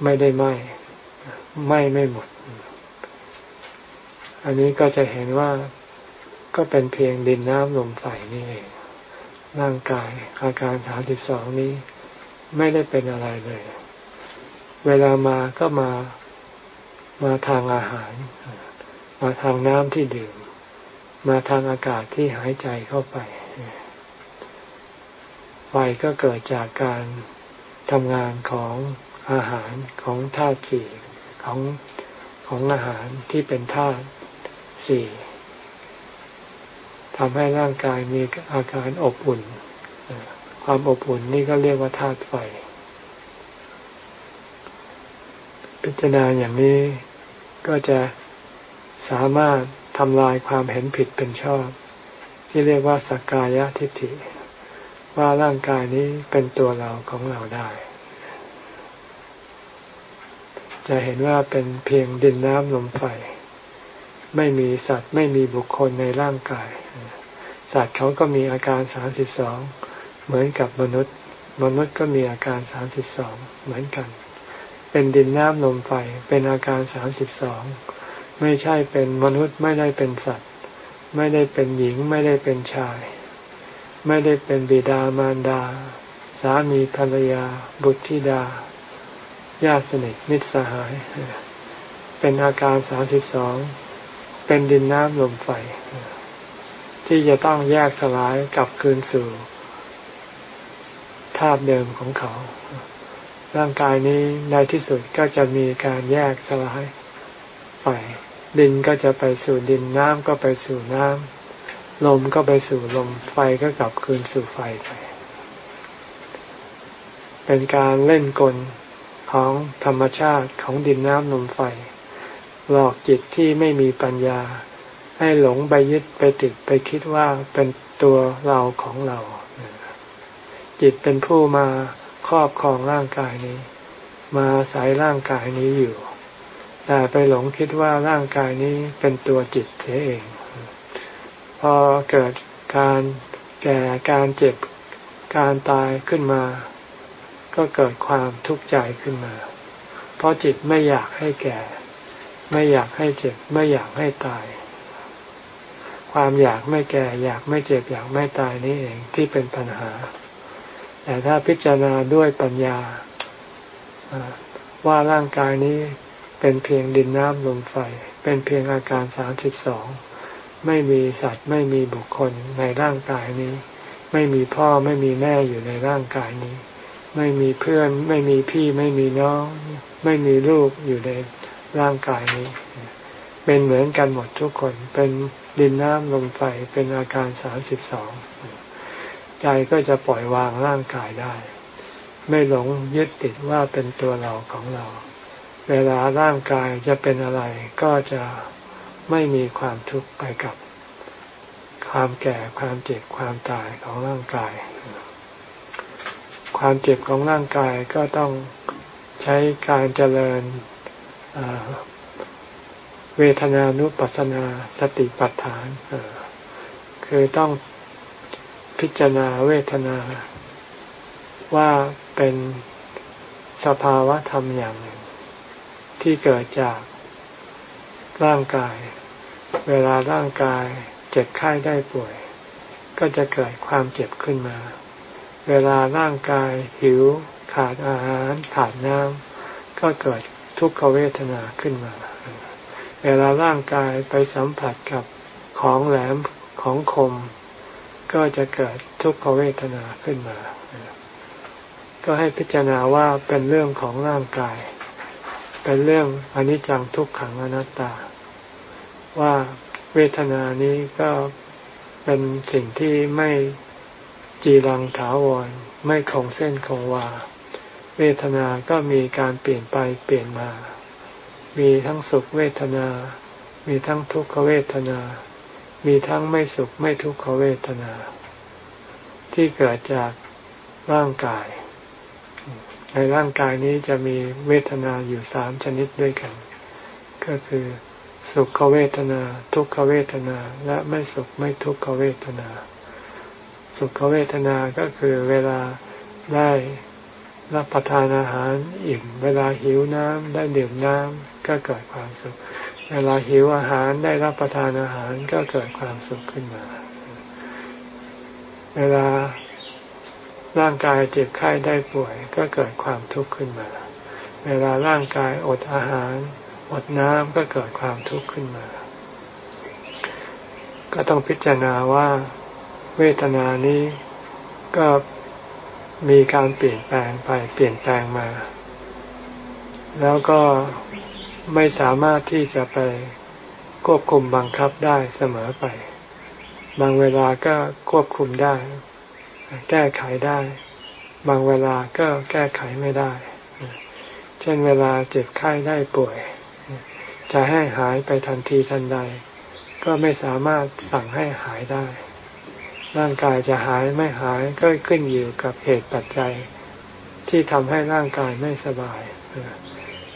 ไม่ได้ไหมไหมไม่หมด อันนี้ก็จะเห็นว่าก็เป็นเพียงดินน้ำลมไฟนี่เองร่างกายอาการสามสิบสองนี้ ไม่ได้เป็นอะไรเลย เวลามาก็มามาทางอาหาร มาทางน้ำที่ดื่ม มาทางอากาศที่หายใจเข้าไปไฟก็เกิดจากการทำงานของอาหารของธาตุสี่ของของอาหารที่เป็นธาตุสี่ทำให้ร่างกายมีอาการอบอุ่น ความอบอุ่นนี่ก็เรียกว่าธาตุไฟ พิจารณาอย่างนี้ก็จะสามารถทำลายความเห็นผิดเป็นชอบ ที่เรียกว่าสักกายทิฏฐิ ว่าร่างกายนี้เป็นตัวเราของเราได้ จะเห็นว่าเป็นเพียงดินน้ำลมไฟ ไม่มีสัตว์ไม่มีบุคคลในร่างกาย สัตว์เขาก็มีอาการสามสิบสองเหมือนกับมนุษย์ มนุษย์ก็มีอาการสามสิบสองเหมือนกัน เป็นดินน้ำลมไฟเป็นอาการสามสิบสองไม่ใช่เป็นมนุษย์ไม่ได้เป็นสัตว์ ไม่ได้เป็นหญิงไม่ได้เป็นชาย ไม่ได้เป็นบิดามารดา สามีภรรยา บุตรธิดา ญาติสนิทมิตรสหาย เป็นอาการสามสิบสองเป็นดินน้ำลมไฟ ที่จะต้องแยกสลายกลับคืนสู่ธาตุเดิมของเขา ร่างกายนี้ในที่สุดก็จะมีการแยกสลายไป ดินก็จะไปสู่ดินน้ำก็ไปสู่น้ำลมก็ไปสู่ลมไฟก็กลับคืนสู่ไฟไป เป็นการเล่นกลของธรรมชาติของดินน้ำลมไฟ หลอกจิตที่ไม่มีปัญญา ให้หลงไปยึดไปติดไปคิดว่าเป็นตัวเราของเรา จิตเป็นผู้มา ครอบครองร่างกายนี้ มาสายร่างกายนี้อยู่ แต่ไปหลงคิดว่าร่างกายนี้เป็นตัวจิตเสียเอง พอเกิดการแก่การเจ็บการตายขึ้นมา ก็เกิดความทุกข์ใจขึ้นมา เพราะจิตไม่อยากให้แก่ ไม่อยากให้เจ็บ ไม่อยากให้ตาย ความอยากไม่แก่ อยากไม่เจ็บ อยากไม่ตายนี่เองที่เป็นปัญหา แต่ถ้าพิจารณาด้วยปัญญาว่าร่างกายนี้เป็นเพียงดินน้ำลมไฟ เป็นเพียงอาการสามสิบสองไม่มีสัตว์ไม่มีบุคคลในร่างกายนี้ ไม่มีพ่อไม่มีแม่อยู่ในร่างกายนี้ ไม่มีเพื่อน ไม่มีพี่ไม่มีน้อง ไม่มีลูกอยู่ในร่างกายนี้ เป็นเหมือนกันหมดทุกคน เป็นดินน้ำลมไฟเป็นอาการสามสิบสอง ใจก็จะปล่อยวางร่างกายได้ ไม่หลงยึดติดว่าเป็นตัวเราของเรา เวลาร่างกายจะเป็นอะไรก็จะไม่มีความทุกข์ไปกับ ความแก่ความเจ็บความตายของร่างกาย ความเจ็บของร่างกายก็ต้องใช้การเจริญเวทนานุปัสนาสติปัฏฐานคือต้อง พิจารณาเวทนา ว่าเป็นสภาวะธรรมอย่างหนึ่ง ที่เกิดจากร่างกาย เวลาร่างกายเจ็บไข้ได้ป่วย ก็จะเกิดความเจ็บขึ้นมา เวลาร่างกายหิว ขาดอาหารขาดน้ำก็เกิดทุกขเวทนาขึ้นมา เวลาร่างกายไปสัมผัสกับของแหลมของคม ก็จะเกิดทุกขเวทนาขึ้นมา ก็ให้พิจารณาว่าเป็นเรื่องของร่างกาย เป็นเรื่องอนิจจังทุกขังอนัตตา ว่าเวทนานี้ก็เป็นสิ่งที่ไม่จีรังถาวร ไม่คงเส้นคงวา เวทนาก็มีการเปลี่ยนไปเปลี่ยนมา มีทั้งสุขเวทนา มีทั้งทุกขเวทนา มีทั้งไม่สุขไม่ทุกขเวทนา ที่เกิดจากร่างกาย ในร่างกายนี้จะมีเวทนาอยู่สามชนิดด้วยกัน ก็คือสุขเวทนา ทุกขเวทนาและไม่สุขไม่ทุกขเวทนา สุขเวทนาก็คือเวลาได้รับประทานอาหารอิ่มเวลาหิวน้ำได้ดื่มน้ำก็เกิดความสุข เวลาหิวอาหารได้รับประทานอาหารก็เกิดความสุขขึ้นมา เวลาร่างกายเจ็บไข้ได้ป่วย ก็เกิดความทุกข์ขึ้นมา เวลาร่างกายอดอาหาร อดน้ำก็เกิดความทุกข์ขึ้นมา ก็ต้องพิจารณาว่าเวทนานี้ก็มีการเปลี่ยนแปลงไปเปลี่ยนแปลงมา แล้วก็ ไม่สามารถที่จะไปควบคุมบังคับได้เสมอไป บางเวลาก็ควบคุมได้ แก้ไขได้ บางเวลาก็แก้ไขไม่ได้ เช่นเวลาเจ็บไข้ได้ป่วย จะให้หายไปทันทีทันใด ก็ไม่สามารถสั่งให้หายได้ ร่างกายจะหายไม่หายก็ขึ้นอยู่กับเหตุปัจจัย ที่ทำให้ร่างกายไม่สบาย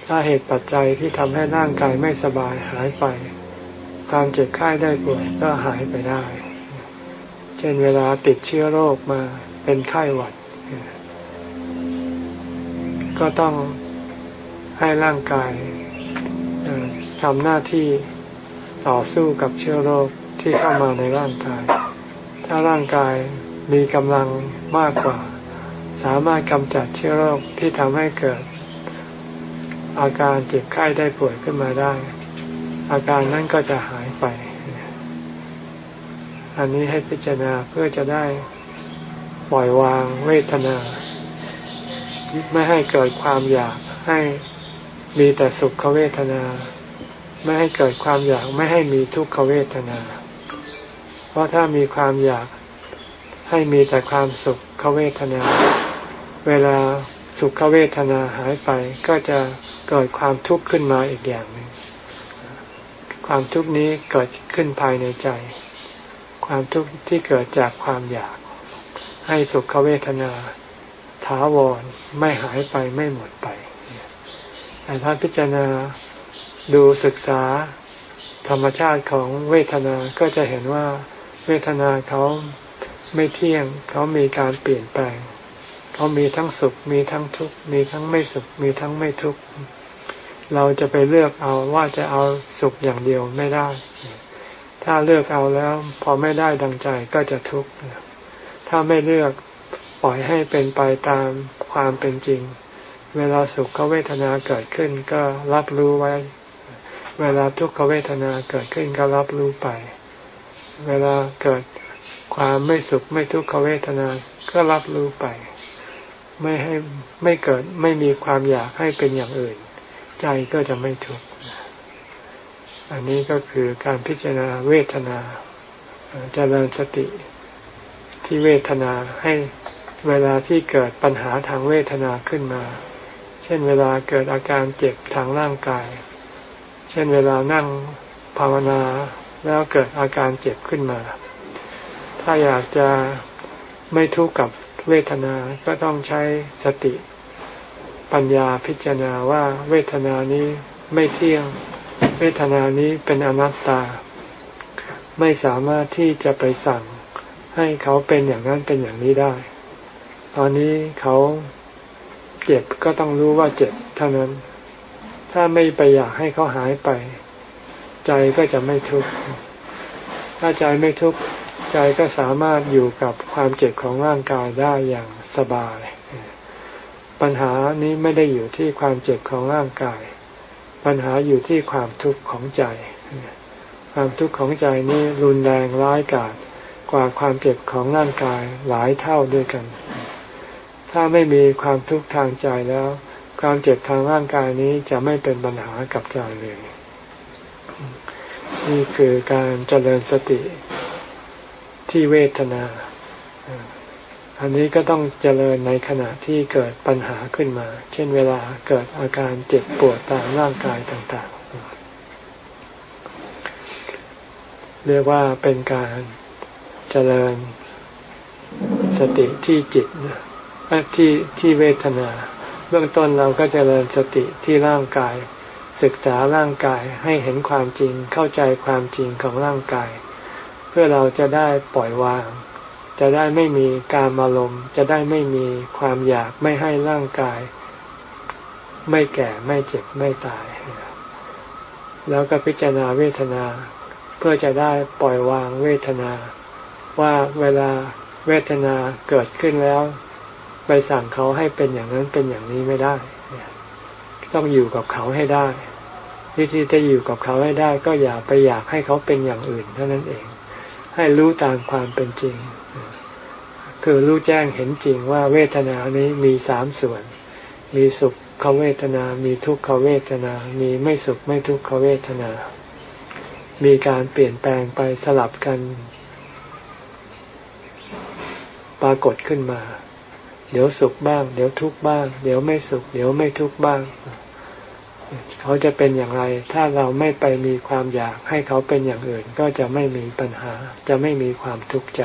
ถ้าเหตุปัจจัยที่ทำให้ร่างกายไม่สบายหายไปการเจ็บไข้ได้ป่วยก็หายไปได้ เช่นเวลาติดเชื้อโรคมาเป็นไข้หวัด ก็ต้องให้ร่างกายทำหน้าที่ต่อสู้กับเชื้อโรคที่เข้ามาในร่างกาย ถ้าร่างกายมีกำลังมากกว่า สามารถกำจัดเชื้อโรคที่ทำให้เกิด อาการเจ็บไข้ได้ป่วยขึ้นมาได้ อาการนั้นก็จะหายไป อันนี้ให้พิจารณาเพื่อจะได้ปล่อยวางเวทนา ไม่ให้เกิดความอยากให้มีแต่สุขเวทนา ไม่ให้เกิดความอยากไม่ให้มีทุกขเวทนา เพราะถ้ามีความอยากให้มีแต่ความสุขเวทนา เวลาสุขเวทนาหายไปก็จะ เกิดความทุกข์ขึ้นมาอีกอย่างหนึ่งความทุกข์นี้เกิดขึ้นภายในใจ ความทุกข์ที่เกิดจากความอยาก ให้สุขเวทนาถาวรไม่หายไปไม่หมดไปแต่ถ้าพิจารณาดูศึกษาธรรมชาติของเวทนาก็จะเห็นว่าเวทนาเขาไม่เที่ยงเขามีการเปลี่ยนแปลง เขามีทั้งสุขมีทั้งทุกข์มีทั้งไม่สุขมีทั้งไม่ทุกข์เราจะไปเลือกเอาว่าจะเอาสุขอย่างเดียวไม่ได้ ถ้าเลือกเอาแล้ว พอไม่ได้ดังใจก็จะทุกข์ถ้าไม่เลือกปล่อยให้เป็นไปตามความเป็นจริง เวลาสุขเวทนาเกิดขึ้นก็รับรู้ไว้ เวลาทุกขเวทนาเกิดขึ้นก็รับรู้ไป เวลาเกิดความไม่สุขไม่ทุกขเวทนาก็รับรู้ไป ไม่ให้ไม่เกิดไม่มีความอยากให้เป็นอย่างอื่น ใจก็จะไม่ทุกข์อันนี้ก็คือการพิจารณาเวทนาจเจริญสติที่เวทนาให้เวลาที่เกิดปัญหาทางเวทนาขึ้นมา เช่นเวลาเกิดอาการเจ็บทางร่างกาย เช่นเวลานั่งภาวนาแล้วเกิดอาการเจ็บขึ้นมา ถ้าอยากจะไม่ทุกข์กับ เวทนาก็ต้องใช้สติปัญญาพิจารณาว่าเวทนานี้ไม่เที่ยง เวทนานี้เป็นอนัตตา ไม่สามารถที่จะไปสั่งให้เขาเป็นอย่างนั้นเป็นอย่างนี้ได้ ตอนนี้เขาเจ็บก็ต้องรู้ว่าเจ็บเท่านั้น ถ้าไม่ไปอยากให้เขาหายไป ใจก็จะไม่ทุกข์ ถ้าใจไม่ทุกข์ ใจก็สามารถอยู่กับความเจ็บของร่างกายได้อย่างสบาย ปัญหานี้ไม่ได้อยู่ที่ความเจ็บของร่างกาย ปัญหาอยู่ที่ความทุกข์ของใจ ความทุกข์ของใจนี้รุนแรงร้ายกาจกว่าความเจ็บของร่างกายหลายเท่าด้วยกัน ถ้าไม่มีความทุกข์ทางใจแล้ว ความเจ็บทางร่างกายนี้จะไม่เป็นปัญหากับใจเลย นี่คือการเจริญสติ ที่เวทนา อันนี้ก็ต้องเจริญในขณะที่เกิดปัญหาขึ้นมา เช่นเวลาเกิดอาการเจ็บปวดตามร่างกายต่างๆ เรียกว่าเป็นการเจริญสติที่จิตที่ที่เวทนา เบื้องต้นเราก็เจริญสติที่ร่างกาย ศึกษาร่างกายให้เห็นความจริงเข้าใจความจริงของร่างกาย พื่อเราจะได้ปล่อยวาง จะได้ไม่มีการอารมณ์ จะได้ไม่มีความอยากไม่ให้ร่างกาย ไม่แก่ไม่เจ็บไม่ตาย แล้วก็พิจารณาเวทนา เพื่อจะได้ปล่อยวางเวทนา ว่าเวลาเวทนาเกิดขึ้นแล้ว ไปสั่งเขาให้เป็นอย่างนั้นเป็นอย่างนี้ไม่ได้ ต้องอยู่กับเขาให้ได้วิธีจะอยู่กับเขาให้ได้ก็อย่าไปอยากให้เขาเป็นอย่างอื่นเท่านั้นเอง ให้รู้ตามความเป็นจริง คือรู้แจ้งเห็นจริงว่าเวทนานี้มีสามส่วน มีสุขเขาเวทนา มีทุกขเวทนา มีไม่สุขไม่ทุกขเวทนา มีการเปลี่ยนแปลงไปสลับกัน ปรากฏขึ้นมา เดี๋ยวสุขบ้าง เดี๋ยวทุกข์บ้าง เดี๋ยวไม่สุข เดี๋ยวไม่ทุกข์บ้าง เขาจะเป็นอย่างไร ถ้าเราไม่ไปมีความอยากให้เขาเป็นอย่างอื่น ก็จะไม่มีปัญหา จะไม่มีความทุกข์ใจ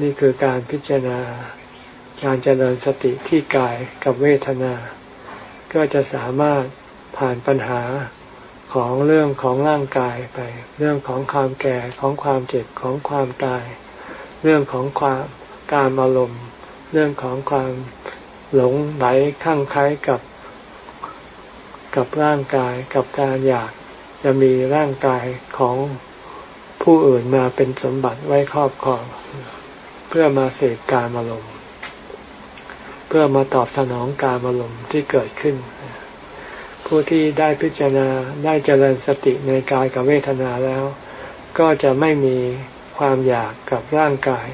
นี่คือการพิจารณาการเจริญสติที่กายกับเวทนา ก็จะสามารถผ่านปัญหาของเรื่องของร่างกายไป เรื่องของความแก่ของความเจ็บของความตาย เรื่องของความการอารมณ์ เรื่องของความหลงไหลข้างคล้ายกับ กับร่างกายกับการอยากจะมีร่างกายของผู้อื่นมาเป็นสมบัติไว้ครอบครอง เพื่อมาเสกการอารมณ์เพื่อมาตอบสนองการอารมณ์ที่เกิดขึ้น ผู้ที่ได้พิจารณาได้เจริญสติในกายกับเวทนาแล้ว ก็จะไม่มีความอยากกับร่างกาย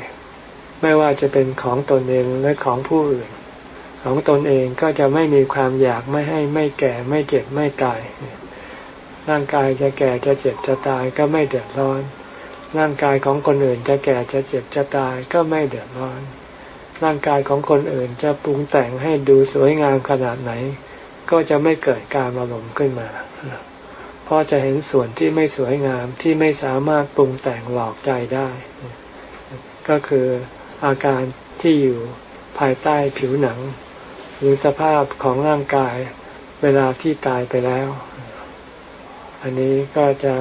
ไม่ว่าจะเป็นของตนเองหรือของผู้อื่น ของตนเองก็จะไม่มีความอยากไม่ให้ไม่แก่ไม่เจ็บไม่ตาย ร่างกายจะแก่จะเจ็บจะตายก็ไม่เดือดร้อน ร่างกายของคนอื่นจะแก่จะเจ็บจะตายก็ไม่เดือดร้อน ร่างกายของคนอื่นจะปรุงแต่งให้ดูสวยงามขนาดไหน ก็จะไม่เกิดการอารมณ์ขึ้นมาเพราะจะเห็นส่วนที่ไม่สวยงามที่ไม่สามารถปรุงแต่งหลอกใจได้ ก็คืออาการที่อยู่ภายใต้ผิวหนัง หรือสภาพของร่างกายเวลาที่ตายไปแล้ว อันนี้ก็จะ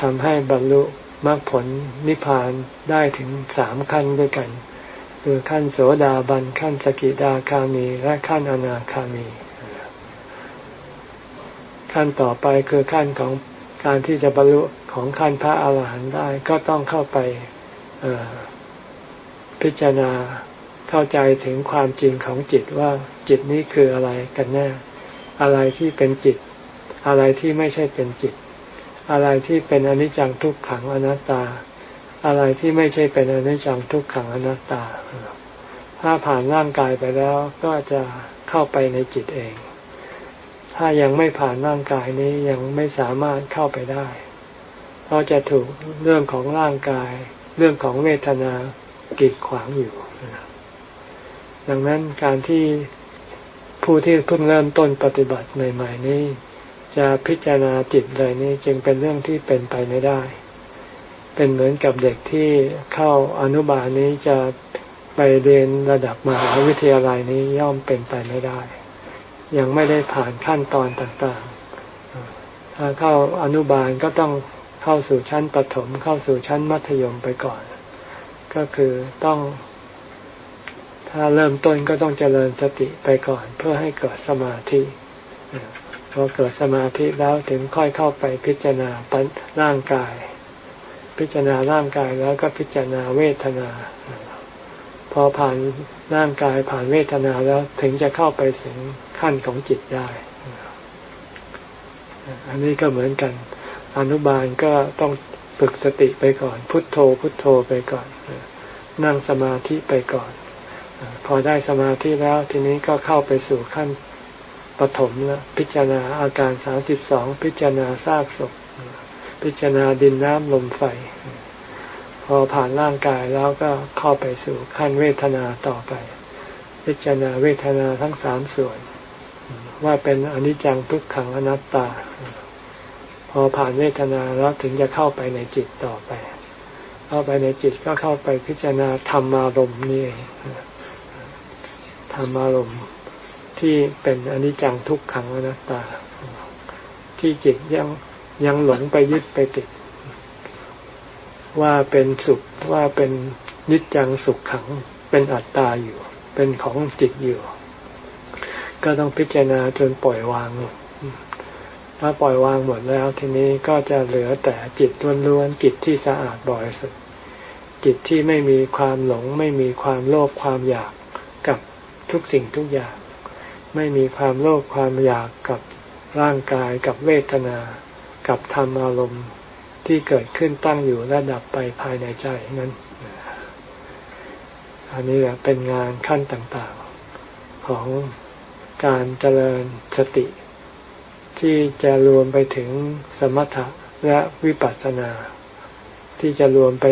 ทำให้บรรลุมรรคผลนิพพานได้ถึงสามขั้นด้วยกัน คือขั้นโสดาบันขั้นสกิดาคามี และขั้นอนาคามี ขั้นต่อไปคือขั้นของการที่จะบรรลุของขั้นพระอาหารหันต์ได้ก็ต้องเข้าไปพิจารณา เข้าใจถึงความจริงของจิตว่าจิตนี้คืออะไรกันแน่ อะไรที่เป็นจิต อะไรที่ไม่ใช่เป็นจิต อะไรที่เป็นอนิจจังทุกขังอนัตตา อะไรที่ไม่ใช่เป็นอนิจจังทุกขังอนัตตา ถ้าผ่านร่างกายไปแล้วก็จะเข้าไปในจิตเอง ถ้ายังไม่ผ่านร่างกายนี้ยังไม่สามารถเข้าไปได้เพราะจะถูกเรื่องของร่างกาย เรื่องของเวทนากีดขวางอยู่ ดังนั้นการที่ผู้ที่เพิ่งเริ่มต้นปฏิบัติใหม่ ๆ นี้ จะพิจารณาจิตเลยนี่จึงเป็นเรื่องที่เป็นไปไม่ได้ เป็นเหมือนกับเด็กที่เข้าอนุบาลนี้จะไปเรียนระดับมหาวิทยาลัยนี้ย่อมเป็นไปไม่ได้ ยังไม่ได้ผ่านขั้นตอนต่างๆ ถ้าเข้าอนุบาลก็ต้องเข้าสู่ชั้นประถม เข้าสู่ชั้นมัธยมไปก่อน ก็คือต้อง ถ้าเริ่มต้นก็ต้องเจริญสติไปก่อนเพื่อให้เกิดสมาธิพอเกิดสมาธิแล้วถึงค่อยเข้าไปพิจารณาปัญร่างกาย พิจารณาร่างกายแล้วก็พิจารณาเวทนา พอผ่านร่างกายผ่านเวทนาแล้วถึงจะเข้าไปถึงขั้นของจิตได้ อันนี้ก็เหมือนกัน อนุบาลก็ต้องฝึกสติไปก่อน พุทโธพุทโธไปก่อน นั่งสมาธิไปก่อน พอได้สมาธิแล้วทีนี้ก็เข้าไปสู่ขั้นปฐมแล้วพิจารณาอาการสามสิบสองพิจารณาซากศพ พิจารณาดินน้ำลมไฟ พอผ่านร่างกายแล้วก็เข้าไปสู่ขั้นเวทนาต่อไป พิจารณาเวทนาทั้งสามส่วน ว่าเป็นอนิจจังทุกขังอนัตตา พอผ่านเวทนาแล้วถึงจะเข้าไปในจิตต่อไป เข้าไปในจิตก็เข้าไปพิจารณาธรรมารมณ์นี่เอง ธรรมารมณ์ที่เป็นอนิจจังทุกขังอนัตตา ที่จิตยังยังหลงไปยึดไปติด ว่าเป็นสุขว่าเป็นนิจจังสุขขังเป็นอัตตาอยู่ เป็นของจิตอยู่ ก็ต้องพิจารณาจนปล่อยวางถ้าปล่อยวางหมดแล้วทีนี้ก็จะเหลือแต่จิตล้วนๆจิตที่สะอาดบริสุทธิ์จิตที่ไม่มีความหลงไม่มีความโลภความอยาก ทุกสิ่งทุกอย่าง ไม่มีความโลภความอยากกับร่างกายกับเวทนา กับธรรมอารมณ์ที่เกิดขึ้นตั้งอยู่และดับไปภายในใจนั้นอันนี้เป็นงานขั้นต่างๆ ของการเจริญสติ ที่จะรวมไปถึงสมถะและวิปัสสนา ที่จะรวมไป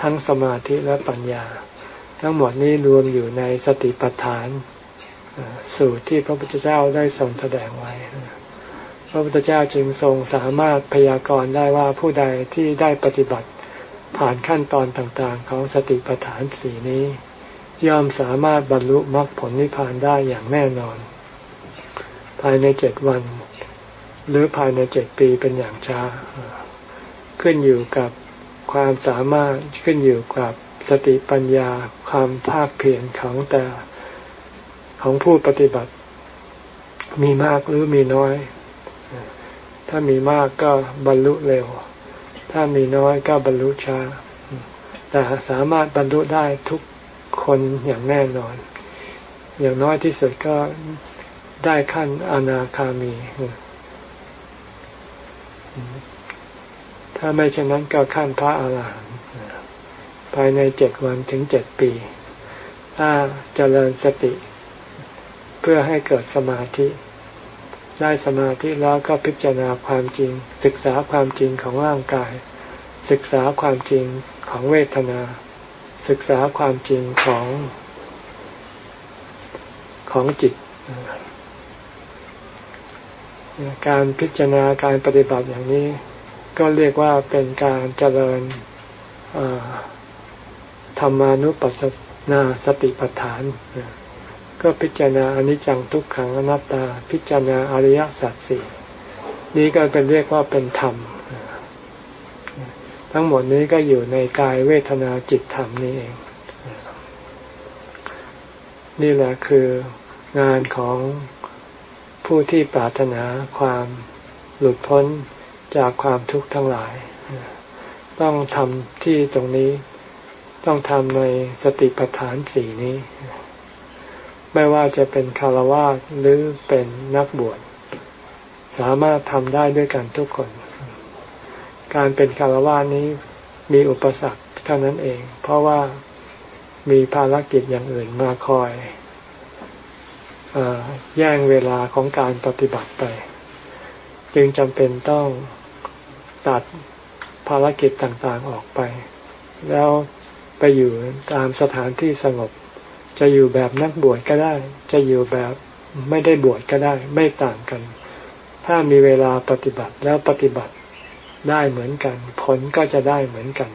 ทั้งสมาธิและปัญญา ทั้งหมดนี้รวมอยู่ในสติปัฏฐานสูตรที่พระพุทธเจ้าได้ทรงแสดงไว้ พระพุทธเจ้าจึงทรงสามารถพยากรณ์ได้ว่าผู้ใดที่ได้ปฏิบัติผ่านขั้นตอนต่างๆ ของสติปัฏฐานสีนี้ ย่อมสามารถบรรลุมรรคผลนิพพานได้อย่างแน่นอน ภายในเจ็ดวัน หรือภายในเจ็ดปีเป็นอย่างช้า ขึ้นอยู่กับความสามารถขึ้นอยู่กับ สติปัญญาความภาคเพียรของแต่ของผู้ปฏิบัติ มีมากหรือมีน้อย ถ้ามีมากก็บรรลุเร็ว ถ้ามีน้อยก็บรรลุช้า แต่สามารถบรรลุได้ทุกคนอย่างแน่นอน อย่างน้อยที่สุดก็ได้ขั้นอนาคามี ถ้าไม่เช่นนั้นก็ขั้นพระอาหารหัน ภายในเจ็ดวันถึงเจ็ดปี ถ้าเจริญสติ เพื่อให้เกิดสมาธิ ได้สมาธิแล้วก็พิจารณาความจริง ศึกษาความจริงของร่างกาย ศึกษาความจริงของเวทนา ศึกษาความจริงของของจิต การพิจารณาการปฏิบัติอย่างนี้ ก็เรียกว่าเป็นการเจริญ ธรรมานุปัสสนาสติปัฏฐาน ก็พิจารณาอนิจจังทุกขังอนัตตา พิจารณาอริยสัจสี่นี้ก็เป็นเรียกว่าเป็นธรรม ทั้งหมดนี้ก็อยู่ในกายเวทนาจิตธรรมนี้เอง นี่แหละคืองานของผู้ที่ปรารถนาความหลุดพ้นจากความทุกข์ทั้งหลาย ต้องทำที่ตรงนี้ ต้องทำในสติปัฏฐานสี่นี้ ไม่ว่าจะเป็นคารวะหรือเป็นนักบวชสามารถทำได้ด้วยกันทุกคน การเป็นคารวะนี้มีอุปสรรคเท่านั้นเอง เพราะว่ามีภารกิจอย่างอื่นมาคอยแย่งเวลาของการปฏิบัติไป จึงจำเป็นต้องตัดภารกิจต่างๆออกไป แล้ว ไปอยู่ตามสถานที่สงบ จะอยู่แบบนักบวชก็ได้ จะอยู่แบบไม่ได้บวชก็ได้ ไม่ต่างกัน ถ้ามีเวลาปฏิบัติแล้วปฏิบัติได้เหมือนกัน ผลก็จะได้เหมือนกัน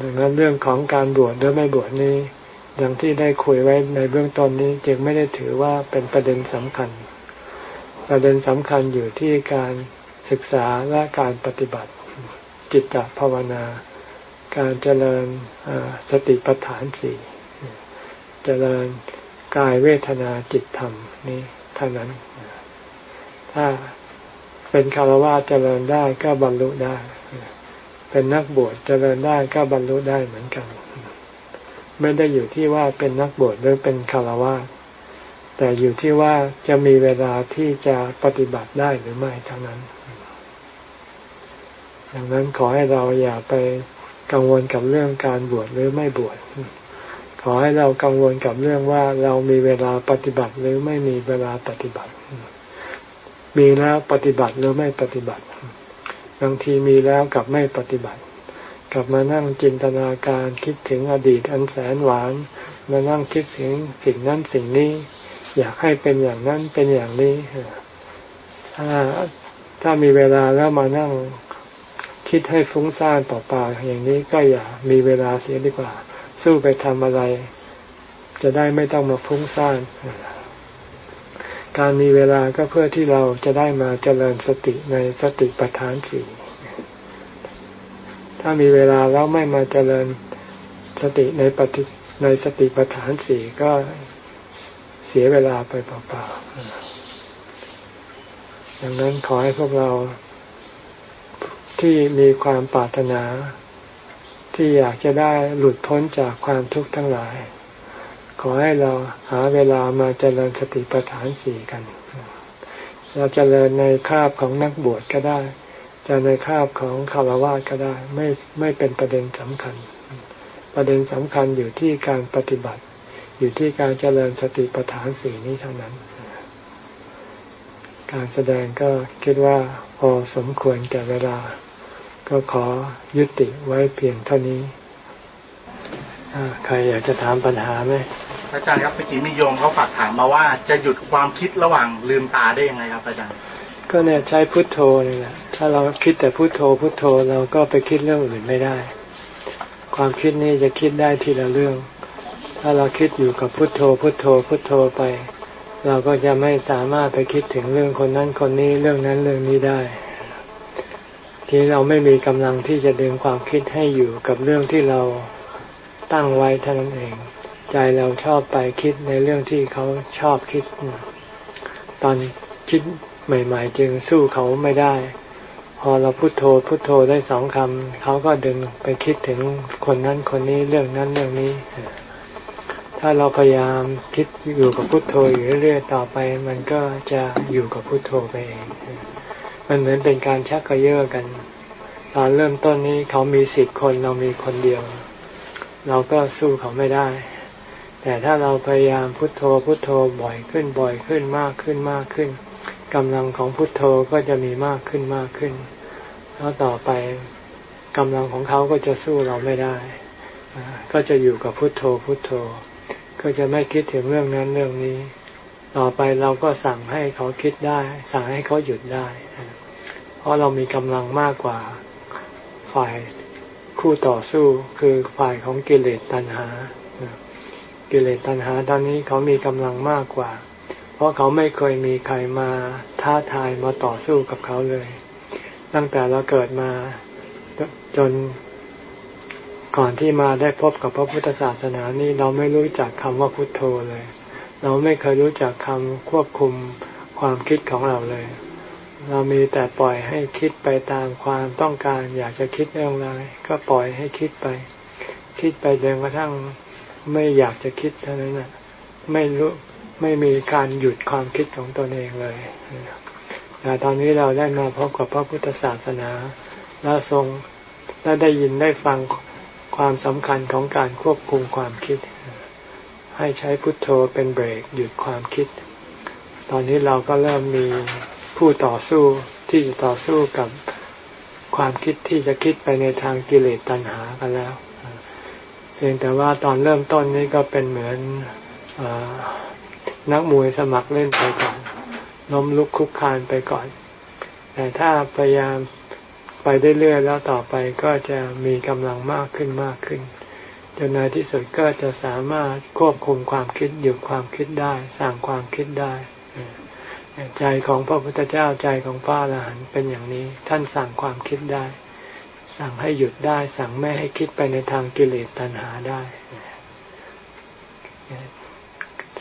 ดังนั้นเรื่องของการบวชหรือไม่บวชนี้อย่างที่ได้คุยไว้ในเบื้องต้นนี้จึงไม่ได้ถือว่าเป็นประเด็นสำคัญ ประเด็นสำคัญอยู่ที่การศึกษาและการปฏิบัติ จิตตภาวนา การเจริญสติปัฏฐานสี่เจริญกายเวทนาจิตธรรมนี้เท่านั้น ถ้าเป็นคารวะเจริญได้ก็บรรลุได้ เป็นนักบวชเจริญได้ก็บรรลุได้เหมือนกัน ไม่ได้อยู่ที่ว่าเป็นนักบวชหรือเป็นคารวะแต่อยู่ที่ว่าจะมีเวลาที่จะปฏิบัติได้หรือไม่เท่านั้นดังนั้นขอให้เราอย่าไป กังวลกับเรื่องการบวชหรือไม่บวชขอให้เรากังวลกับเรื่องว่าเรามีเวลาปฏิบัติหรือไม่มีเวลาปฏิบัติ มีแล้วปฏิบัติหรือไม่ปฏิบัติ บางทีมีแล้วกับไม่ปฏิบัติ กลับมานั่งจินตนาการคิดถึงอดีตอันแสนหวาน มานั่งคิดถึงสิ่งนั้นสิ่งนี้ อยากให้เป็นอย่างนั้นเป็นอย่างนี้ถ้าถ้ามีเวลาแล้วมานั่ง คิดให้ฟุ้งซ่านเปล่าๆอย่างนี้ก็อย่ามีเวลาเสียดีกว่า สู้ไปทำอะไร จะได้ไม่ต้องมาฟุ้งซ่านการมีเวลาก็เพื่อที่เราจะได้มาเจริญสติในสติปัฏฐานสี่ถ้ามีเวลาแล้วไม่มาเจริญสติในปฏิในสติปัฏฐานสี่ก็เสียเวลาไปเปล่าๆดังนั้นขอให้พวกเรา ที่มีความปรารถนา ที่อยากจะได้หลุดพ้นจากความทุกข์ทั้งหลาย ขอให้เราหาเวลามาเจริญสติปัฏฐานสี่กัน เราจเจริญในคาบของนักบวชก็ได้จะในคาบของคารวะก็ได้ไม่ไม่เป็นประเด็นสำคัญ ประเด็นสำคัญอยู่ที่การปฏิบัติ อยู่ที่การเจริญสติปัฏฐานสี่นี้เท่านั้น การแสดงก็คิดว่าพอสมควรแก่เวลา ก็ขอยุติไว้เพียงเท่านี้ ใครอยากจะถามปัญหาไหมอาจารย์ครับเมื่อกี้มีโยมเขาฝากถามมาว่าจะหยุดความคิดระหว่างลืมตาได้ยังไงครับอาจารย์ ก็เนี่ยใช้พุทโธนี่แหละ ถ้าเราคิดแต่พุทโธพุทโธเราก็ไปคิดเรื่องอื่นไม่ได้ ความคิดนี้จะคิดได้ทีละเรื่อง ถ้าเราคิดอยู่กับพุทโธพุทโธพุทโธไป เราก็จะไม่สามารถไปคิดถึงเรื่องคนนั้นคนนี้เรื่องนั้นเรื่องนี้ได้ ที่เราไม่มีกำลังที่จะดึงความคิดให้อยู่กับเรื่องที่เราตั้งไว้เท่านั้นเอง ใจเราชอบไปคิดในเรื่องที่เขาชอบคิด ตอนคิดใหม่ ๆ จึงสู้เขาไม่ได้ พอเราพุโทโธพุโทโธได้สองคำเขาก็ดึงไปคิดถึงคนนั้นคนนี้เรื่องนั้นเรื่องนี้ ถ้าเราพยายามคิดอยู่กับพุโทโธอยู่เรื่อยๆต่อไป มันก็จะอยู่กับพุโทโธไปเอง มันเหมือนเป็นการชักกระเยาะกัน ตอนเริ่มต้นนี้เขามีสิบคนเรามีคนเดียว เราก็สู้เขาไม่ได้ แต่ถ้าเราพยายามพุโทโธพุโทโธบ่อยขึ้นบ่อยขึ้นมากขึ้นมากขึ้นกำลังของพุทโธก็จะมีมากขึ้นมากขึ้น แล้วต่อไปกำลังของเขาก็จะสู้เราไม่ได้ ก็จะอยู่กับพุทโธพุทโธ ก็จะไม่คิดถึงเรื่องนั้นเรื่องนี้ ต่อไปเราก็สั่งให้เขาคิดได้ สั่งให้เขาหยุดได้ ราะเรามีกำลังมากกว่าฝ่ายคู่ต่อสู้คือฝ่ายของกิเลสตัณหา กิเลสตัณหาตอนนี้เขามีกำลังมากกว่า เพราะเขาไม่เคยมีใครมาท้าทายมาต่อสู้กับเขาเลย ตั้งแต่เราเกิดมาจนก่อนที่มาได้พบกับพระพุทธศาสนานี่เราไม่รู้จักคำว่าพุทโธเลย เราไม่เคยรู้จักคำควบคุมความคิดของเราเลย เรามีแต่ปล่อยให้คิดไปตามความต้องการ อยากจะคิดเรื่องอะไรก็ปล่อยให้คิดไป คิดไปจนกระทั่งไม่อยากจะคิดเท่านั้นนะไม่รู้ไม่มีการหยุดความคิดของตนเองเลยแต่ตอนนี้เราได้มาพบกับพระพุทธศาสนาแล้วทรงและได้ยินได้ฟังความสำคัญของการควบคุมความคิด ให้ใช้พุทโธเป็นเบรกหยุดความคิด ตอนนี้เราก็เริ่มมี ผู้ต่อสู้ที่จะต่อสู้กับความคิดที่จะคิดไปในทางกิเลสตัณหากันแล้วเพียงแต่ว่าตอนเริ่มต้นนี้ก็เป็นเหมือนอนักมวยสมัครเล่นไปก่อนล้มลุกคุกคานไปก่อน แต่ถ้าพยายามไปได้เรื่อยแล้วต่อไปก็จะมีกำลังมากขึ้นมากขึ้น จนในที่สุดก็จะสามารถควบคุมความคิดหยุดความคิดได้ สั่งความคิดได้ ใจของพระพุทธเจ้าใจของพระอรหันต์เป็นอย่างนี้ ท่านสั่งความคิดได้ สั่งให้หยุดได้ สั่งไม่ให้คิดไปในทางกิเลสตัณหาได้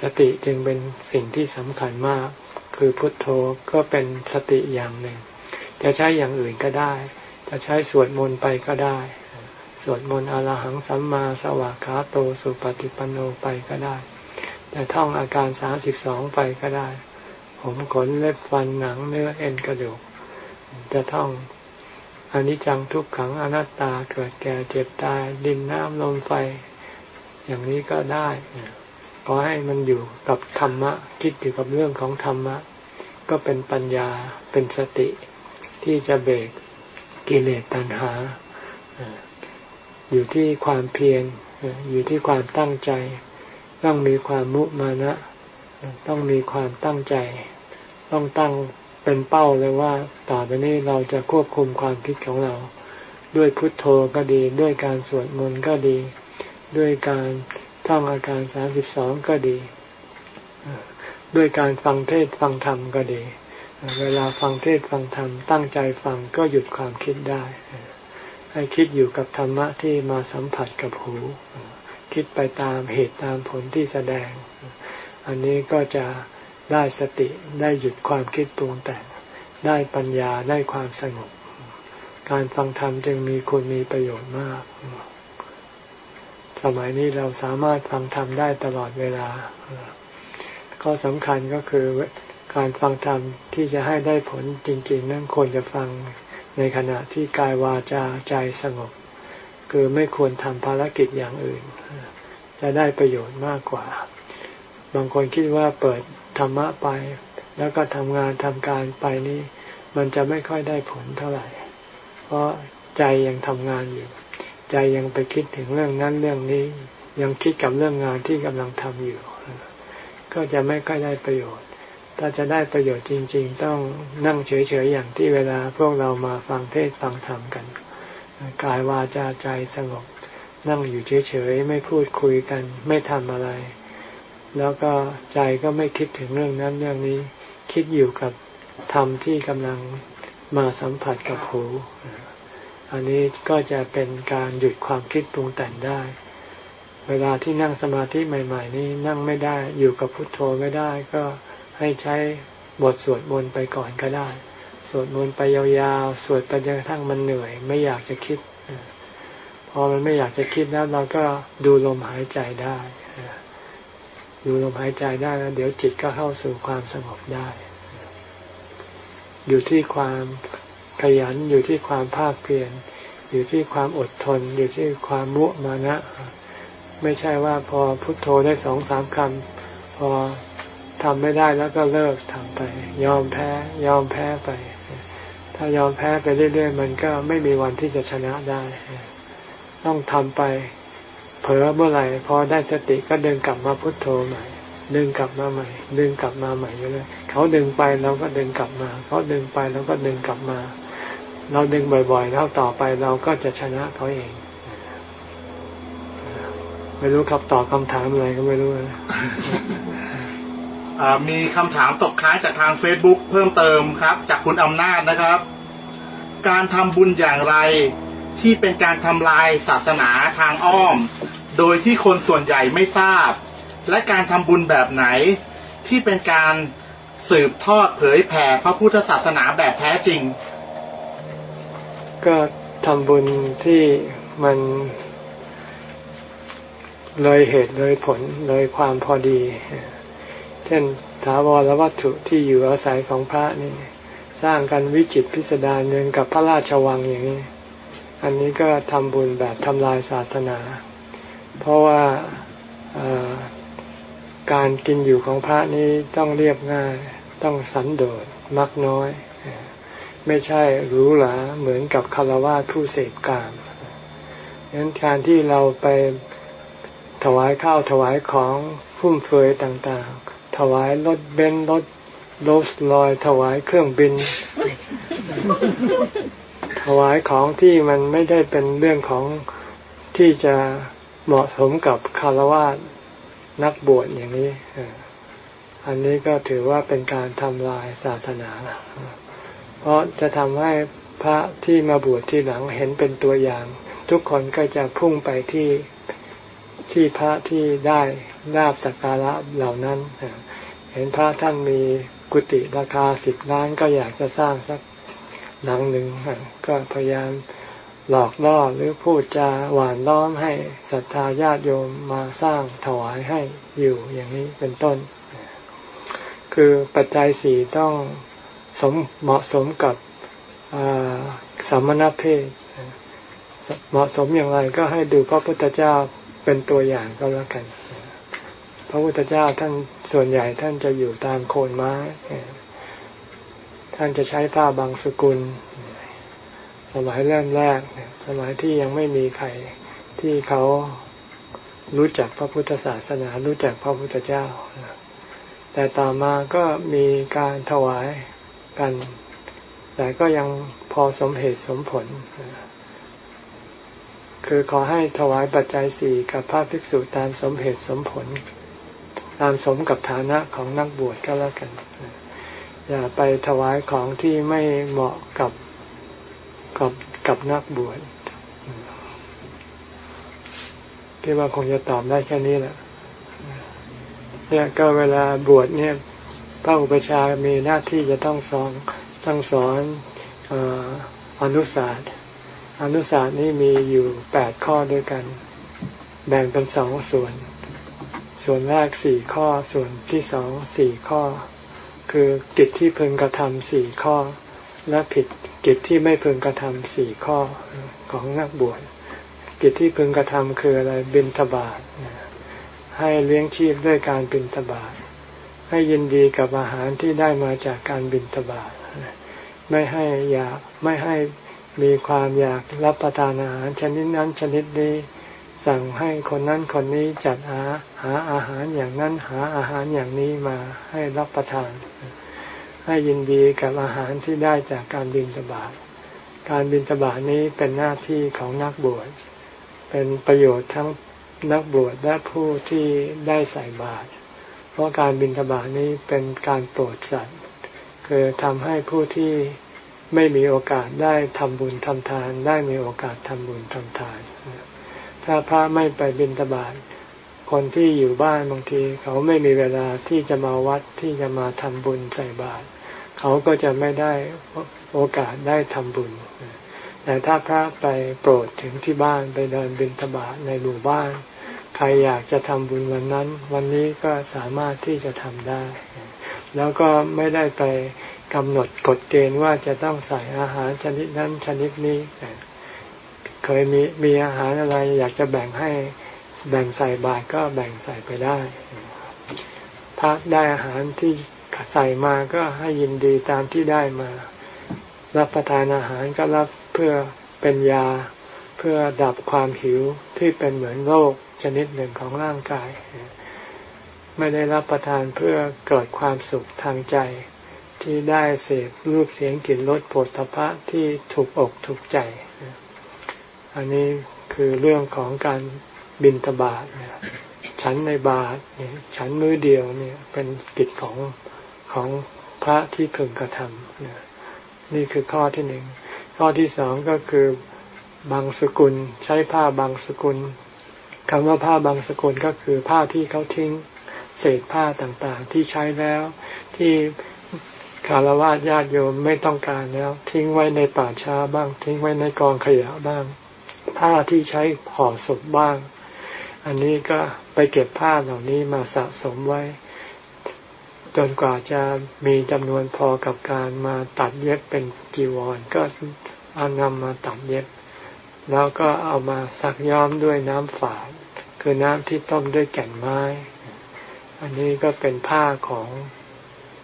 สติจึงเป็นสิ่งที่สำคัญมาก คือพุทโธก็เป็นสติอย่างหนึ่ง จะใช้อย่างอื่นก็ได้ จะใช้สวดมนต์ไปก็ได้ สวดมนต์อรหังสัมมาสวากขาโตสุปฏิปันโนไปก็ได้ แต่ท่องอาการสามสิบสองไปก็ได้ ผมขนเล็บฟันหนังเนื้อเอ็นกระดูก จะท่องอนิจจังทุกขังอนัตตาเกิดแก่เจ็บตายดินน้ำลมไฟ อย่างนี้ก็ได้ขอให้มันอยู่กับธรรมะ คิดอยู่กับเรื่องของธรรมะ ก็เป็นปัญญาเป็นสติ ที่จะเบรกกิเลสตัณหา อยู่ที่ความเพียรอยู่ที่ความตั้งใจ ต้องมีความมุมานะ ต้องมีความตั้งใจ ต้องตั้งเป็นเป้าเลยว่า ต่อไปนี้เราจะควบคุมความคิดของเรา ด้วยพุทโธก็ดี ด้วยการสวดมนต์ก็ดี ด้วยการท่องอาการสามสิบสองก็ดี ด้วยการฟังเทศฟังธรรมก็ดี เวลาฟังเทศฟังธรรมตั้งใจฟังก็หยุดความคิดได้ ให้คิดอยู่กับธรรมะที่มาสัมผัสกับหู คิดไปตามเหตุตามผลที่แสดง อันนี้ก็จะ ได้สติได้หยุดความคิดปรุงแต่งได้ปัญญาได้ความสงบ การฟังธรรมจึงมีคุณมีประโยชน์มาก สมัยนี้เราสามารถฟังธรรมได้ตลอดเวลาข้อสำคัญก็คือการฟังธรรมที่จะให้ได้ผลจริงๆ นั้นควรจะฟังในขณะที่กายวาจาใจสงบ คือไม่ควรทำภารกิจอย่างอื่น จะได้ประโยชน์มากกว่า บางคนคิดว่าเปิด ธรรมะไป แล้วก็ทำงานทำการไปนี่มันจะไม่ค่อยได้ผลเท่าไหร่ เพราะใจยังทำงานอยู่ ใจยังไปคิดถึงเรื่องนั้นเรื่องนี้ ยังคิดกับเรื่องงานที่กำลังทำอยู่ ก็จะไม่ค่อยได้ประโยชน์ ถ้าจะได้ประโยชน์จริง ๆ ต้องนั่งเฉยๆอย่างที่เวลาพวกเรามาฟังเทศฟังธรรมกันกายวาจาใจสงบนั่งอยู่เฉยๆ ไม่พูดคุยกัน ไม่ทำอะไร แล้วก็ใจก็ไม่คิดถึงเรื่องนั้นเรื่องนี้ คิดอยู่กับธรรมที่กำลังมาสัมผัสกับหู อันนี้ก็จะเป็นการหยุดความคิดปรุงแต่งได้ เวลาที่นั่งสมาธิใหม่ ๆ นี่นั่งไม่ได้อยู่กับพุทโธไม่ได้ก็ให้ใช้บทสวดมนต์ไปก่อนก็ได้ สวดมนต์ไปยาวๆ สวดไปจนกระทั่งมันเหนื่อย ไม่อยากจะคิด พอมันไม่อยากจะคิดแล้วเราก็ดูลมหายใจได้ ดูลมหายใจได้แล้วเดี๋ยวจิตก็เข้าสู่ความสงบได้ อยู่ที่ความขยันอยู่ที่ความภาคเพียรอยู่ที่ความอดทน อยู่ที่ความมุมานะ ไม่ใช่ว่าพอพุโทโธได้สองสามคำพอทำไม่ได้แล้วก็เลิกทำไป ยอมแพ้ ยอมแพ้ไป ถ้ายอมแพ้ไปเรื่อยๆ มันก็ไม่มีวันที่จะชนะได้ ต้องทำไป เผลอเมื่อไหร่พอได้สติก็เดินกลับมาพุโทโธใหม่ ดึงกลับมาใหม่ ดึงกลับมาใหม่เลยเขาดึงไปเราก็ดึงกลับมาเขาดึงไปเราก็ดึงกลับมา เราดึงบ่อยๆ แล้วต่อไปเราก็จะชนะเขาเอง ไม่รู้ครับตอบคำถามอะไรก็ไม่รู้นะมีคำถามตกค้างจากทาง Facebook เพิ่มเติมครับ จากคุณอำนาจนะครับ การทำบุญอย่างไรที่เป็นการทำลายศาสนาทางอ้อม โดยที่คนส่วนใหญ่ไม่ทราบ และการทำบุญแบบไหนที่เป็นการสืบทอดเผยแผ่พระพุทธศาสนาแบบแท้จริง ก็ทำบุญที่มันเลยเหตุเลยผลเลยความพอดี เช่นถาวรวัตถุที่อยู่อาศัยของพระนี่สร้างกันวิจิตพิสดารเงินกับพระราชวังอย่างนี้ อันนี้ก็ทำบุญแบบทำลายศาสนา เพราะว่าการกินอยู่ของพระนี้ต้องเรียบง่าย ต้องสันโดษมักน้อย ไม่ใช่หรูหราเหมือนกับคารวะผู้เสพกามดังนั้นการที่เราไปถวายข้าวถวายของฟุ่มเฟือยต่างๆ ถวายรถเบนซ์รถโรสลอย ถวายเครื่องบิน ถวายของที่มันไม่ได้เป็นเรื่องของที่จะ เหมาะสมกับคารวะนักบวชอย่างนี้ อันนี้ก็ถือว่าเป็นการทำลายศาสนา เพราะจะทำให้พระที่มาบวชที่หลังเห็นเป็นตัวอย่าง ทุกคนก็จะพุ่งไปที่ที่พระที่ได้ลาบสักการะเหล่านั้น เห็นพระท่านมีกุฏิราคาสิบล้านก็อยากจะสร้างสักหลังหนึ่งก็พยายาม หลอกล่อหรือพูดจาหวานล้อมให้ศรัทธาญาติโยมมาสร้างถวายให้อยู่อย่างนี้เป็นต้น คือปัจจัยสี่ต้องสมเหมาะสมกับสมณเพศเหมาะสมอย่างไรก็ให้ดูพระพุทธเจ้าเป็นตัวอย่างก็แล้วกัน พระพุทธเจ้าท่านส่วนใหญ่ท่านจะอยู่ตามโคนไม้ ท่านจะใช้ผ้าบางสกุล สมัยเริ่มแรกสมัยที่ยังไม่มีใครที่เขารู้จักพระพุทธศาสนา รู้จักพระพุทธเจ้า แต่ต่อมาก็มีการถวายกัน แต่ก็ยังพอสมเหตุสมผล คือขอให้ถวายปัจจัยสี่กับพระภิกษุตามสมเหตุสมผล ตามสมกับฐานะของนักบวชก็แล้วกัน อย่าไปถวายของที่ไม่เหมาะกับ กับกับนักบวชคิดว่าคงจะตอบได้แค่นี้แหละเนี่ยก็เวลาบวชเนี่ยพระอุปชามีหน้าที่จะต้องสอนต้องสอนอนุศาสตร์อนุศาสตร์นี่มีอยู่แปดข้อด้วยกัน แบ่งเป็นสองส่วน ส่วนแรกสี่ข้อส่วนที่สองสี่ข้อ คือกิจที่พึงกระทำสี่ข้อ และผิด กิจที่ไม่พึงกระทำสี่ข้อของนักบวชกิจที่พึงกระทำคืออะไรบินทบาทให้เลี้ยงชีพด้วยการบินทบาทให้ยินดีกับอาหารที่ได้มาจากการบินทบาทไม่ให้อยากไม่ให้มีความอยากรับประทานอาหารชนิดนั้นชนิดนี้ สั่งให้คนนั้นคนนี้จัดหาหาอาหารอย่างนั้นหาอาหารอย่างนี้มาให้รับประทาน ให้ยินดีกับอาหารที่ได้จากการบินตบาทการบินตบาทนี้เป็นหน้าที่ของนักบวช เป็นประโยชน์ทั้งนักบวชและผู้ที่ได้ใส่บาตร เพราะการบินตบาทนี้เป็นการโปรดสัตว์ คือทำให้ผู้ที่ไม่มีโอกาสได้ทำบุญทำทาน ได้มีโอกาสทำบุญทำทาน ถ้าพระไม่ไปบิณฑบาตคนที่อยู่บ้านบางทีเขาไม่มีเวลาที่จะมาวัดที่จะมาทำบุญใส่บาตร เขาก็จะไม่ได้โอกาสได้ทำบุญ แต่ถ้าพระไปโปรดถึงที่บ้านไปเดินบิณฑบาตในหมู่บ้าน ใครอยากจะทำบุญวันนั้น วันนี้ก็สามารถที่จะทำได้ แล้วก็ไม่ได้ไปกำหนดกฎเกณฑ์ว่าจะต้องใส่อาหารชนิดนั้นชนิดนี้ เคยมีมีอาหารอะไรอยากจะแบ่งให้แบ่งใส่บาตรก็แบ่งใส่ไปได้พระได้อาหารที่ ใส่มาก็ให้ยินดีตามที่ได้มา รับประทานอาหารก็รับเพื่อเป็นยา เพื่อดับความหิวที่เป็นเหมือนโรคชนิดหนึ่งของร่างกาย ไม่ได้รับประทานเพื่อเกิดความสุขทางใจ ที่ได้เสพรูปเสียงกลิ่นรสผลพะที่ถูกอกถูกใจ อันนี้คือเรื่องของการบินตบาทฉันในบาทฉันมือเดียวเนี่ยเป็นกิจของ ของพระที่พึงกระทำนี่คือข้อที่หนึ่ง ข้อที่สองก็คือบางสกุลใช้ผ้าบางสกุลคำว่าผ้าบางสกุลก็คือผ้าที่เขาทิ้งเศษผ้าต่างๆ ที่ใช้แล้วที่คารวะญาติโยมไม่ต้องการแล้ว ทิ้งไว้ในป่าช้าบ้าง ทิ้งไว้ในกองขยะบ้าง ผ้าที่ใช้ห่อศพบ้าง อันนี้ก็ไปเก็บผ้าเหล่านี้มาสะสมไว้ จนกว่าจะมีจำนวนพอกับการมาตัดเย็บเป็นจีวร ก็เอานำมาตัดเย็บ แล้วก็เอามาซักย้อมด้วยน้ำฝาดคือน้ำที่ต้มด้วยแก่นไม้ อันนี้ก็เป็นผ้าของ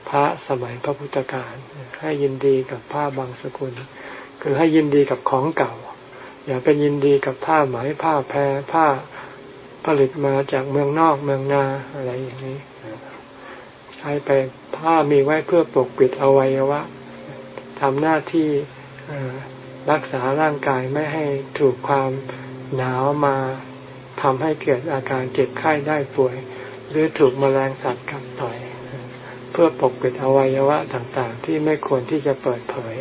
พระสมัยพระพุทธการให้ยินดีกับผ้าบางสกุล คือให้ยินดีกับของเก่า อย่าเป็นยินดีกับผ้าไหมผ้าแพรผ้าผลิตมาจากเมืองนอกเมืองนาอะไรอย่างนี้ ใช้ไปผ้ามีไว้เพื่อปกปิดอวัยวะทำหน้าที่รักษาร่างกายไม่ให้ถูกความหนาวมาทำให้เกิดอาการเจ็บไข้ได้ป่วย หรือถูกมแมลงสัตว์กัดต่อย เพื่อปกปิดอวัยวะต่างๆ ที่ไม่ควรที่จะเปิดเผย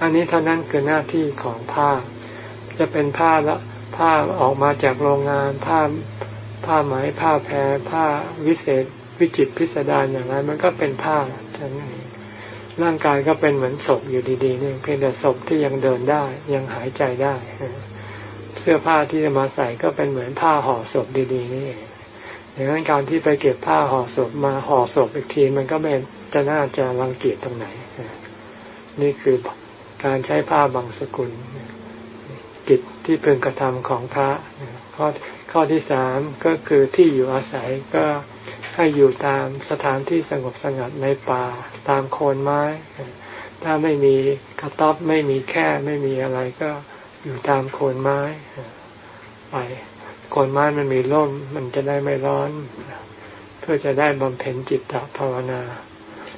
อันนี้เท่านั้นคือหน้าที่ของผ้า จะเป็นผ้าละผ้าออกมาจากโรงงานผ้าผ้าไหมผ้าแพรผ้าวิเศษ วิจิตพิสดารอย่างไรมันก็เป็นผ้าท่านนี้ร่างกายก็เป็นเหมือนศพอยู่ดีๆนี่เพียงแต่ศพที่ยังเดินได้ยังหายใจได้ เสื้อผ้าที่จะมาใส่ก็เป็นเหมือนผ้าห่อศพดีๆนี่เองดังนั้นการที่ไปเก็บผ้าห่อศพมาห่อศพอีกทีมันก็ไม่จะน่าจะรังเกียจตรงไหน นี่คือการใช้ผ้าบางสกุล กิจที่พึงกระทำของพระข้อข้อที่สามก็คือที่อยู่อาศัยก็ ให้อยู่ตามสถานที่สงบสงัดในป่า ตามโคนไม้ ถ้าไม่มีกระต๊อบไม่มีแค่ไม่มีอะไรก็อยู่ตามโคนไม้ไปโคนไม้มันมีร่มมันจะได้ไม่ร้อน เพื่อจะได้บำเพ็ญจิตตภาวนา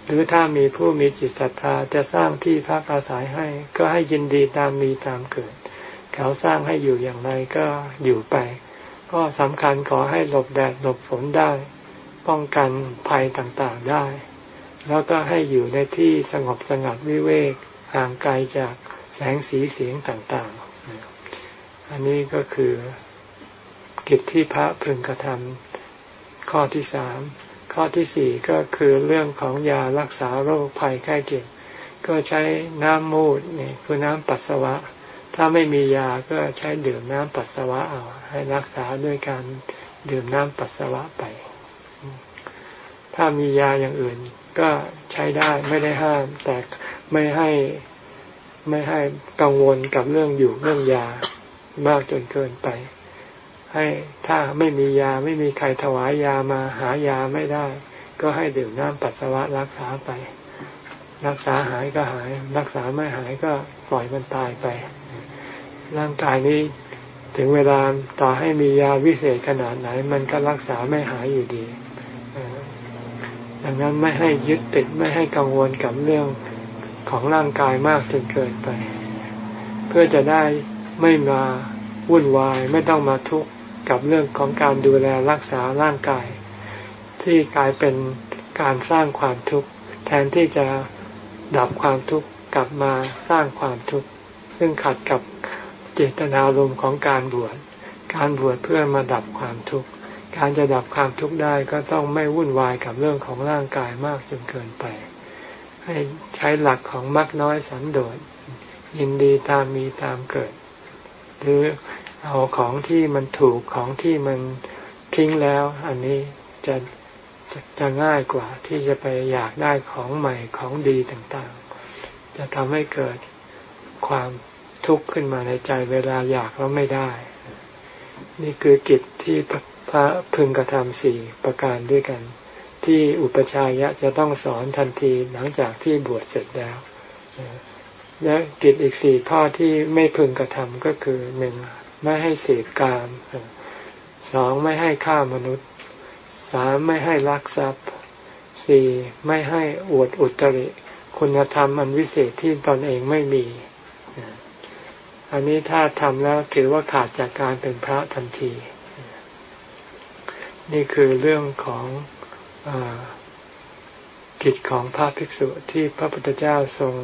หรือถ้ามีผู้มีจิตศรัทธาจะสร้างที่พักอาศัยให้ ก็ให้ยินดีตามมีตามเกิด เขาสร้างให้อยู่อย่างไรก็อยู่ไป ก็สำคัญขอให้หลบแดดหลบฝนได้ ป้องกันภัยต่างๆได้ แล้วก็ให้อยู่ในที่สงบสงัดวิเวกห่างไกลจากแสงสีเสียงต่างๆ อันนี้ก็คือกิจที่พระพึงกระทำข้อที่สามข้อที่สี่ก็คือเรื่องของยารักษาโรคภัยไข้เจ็บก็ใช้น้ำมูดนี่คือน้ำปัสสาวะ ถ้าไม่มียาก็ใช้ดื่มน้ำปัสสาวะเอาให้รักษาด้วยการดื่มน้ำปัสสาวะไป ถ้ามียาอย่างอื่น ก็ใช้ได้ไม่ได้ห้าม แต่ไม่ให้ไม่ให้กังวลกับเรื่องอยู่เรื่องยามากจนเกินไป ให้ถ้าไม่มียาไม่มีใครถวายยามาหายาไม่ได้ ก็ให้ดื่มน้ำปัสสาวะรักษาไป รักษาหายก็หาย รักษาไม่หายก็ปล่อยมันตายไป ร่างกายนี้ถึงเวลาต่อให้มียาวิเศษขนาดไหน มันก็รักษาไม่หายอยู่ดี ดังนั้นไม่ให้ยึดติดไม่ให้กังวลกับเรื่องของร่างกายมากจนเกินไป เพื่อจะได้ไม่มาวุ่นวายไม่ต้องมาทุกข์กับเรื่องของการดูแลรักษาร่างกาย ที่กลายเป็นการสร้างความทุกข์แทนที่จะดับความทุกข์กลับมาสร้างความทุกข์ซึ่งขัดกับเจตนารมณ์ของการบวชการบวชเพื่อมาดับความทุกข์ การจะดับความทุกข์ได้ก็ต้องไม่วุ่นวายกับเรื่องของร่างกายมากจนเกินไป ให้ใช้หลักของมักน้อยสันโดษยินดีตามมีตามเกิด หรือเอาของที่มันถูกของที่มันทิ้งแล้ว อันนี้จะจะง่ายกว่าที่จะไปอยากได้ของใหม่ของดีต่างๆ จะทำให้เกิดความทุกข์ขึ้นมาในใจเวลาอยากแล้วไม่ได้ นี่คือกิจที่ พระพึงกระทำสี่ประการด้วยกัน ที่อุปชายะจะต้องสอนทันทีหลังจากที่บวชเสร็จแล้ว และกิจอีกสี่ข้อที่ไม่พึงกระทำก็คือหนึ่งไม่ให้เสพกามสองไม่ให้ฆ่ามนุษย์สามไม่ให้ลักทรัพย์สี่ไม่ให้อวดอุตริ คุณธรรมอันวิเศษที่ตนเองไม่มี อันนี้ถ้าทำแล้วถือว่าขาดจากการเป็นพระทันที นี่คือเรื่องของอกิจของพระภิกษุที่พระพุทธเจ้าทรง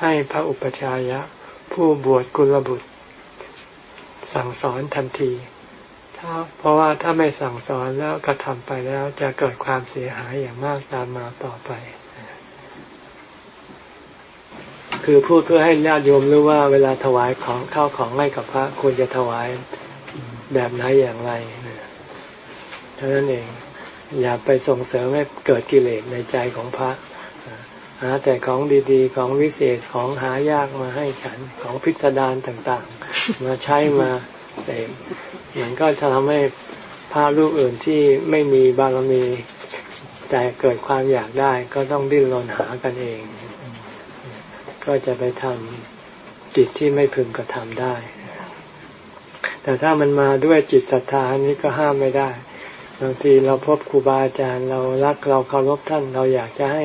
ให้พระอุปชายะ ผู้บวชกุลบุตร สั่งสอนทันทีถ้าเพราะว่าถ้าไม่สั่งสอนแล้วกระทำไปแล้วจะเกิดความเสียหายอย่างมากตามมาต่อไป คือพูดเพื่อให้ญาติโยมรู้ว่าเวลาถวายของเข้าของให้กับพระควรจะถวายแบบไหนอย่างไร ท่านั้นเอง อย่าไปส่งเสริมให้เกิดกิเลสในใจของพระหาแต่ของดีๆ ของวิเศษของหายากมาให้ฉันของพิสดารต่างๆ มาใช้มาเองมันก็จะทำให้พระลูกอื่นที่ไม่มีบารมี แต่เกิดความอยากได้ก็ต้องดิ้นรนหากันเอง ก็จะไปทำจิตที่ไม่พึงกระทำได้ แต่ถ้ามันมาด้วยจิตศรัทธานี้ก็ห้ามไม่ได้ บางทีเราพบครูบาอาจารย์เรารักเราเคารพท่านเราอยากจะให้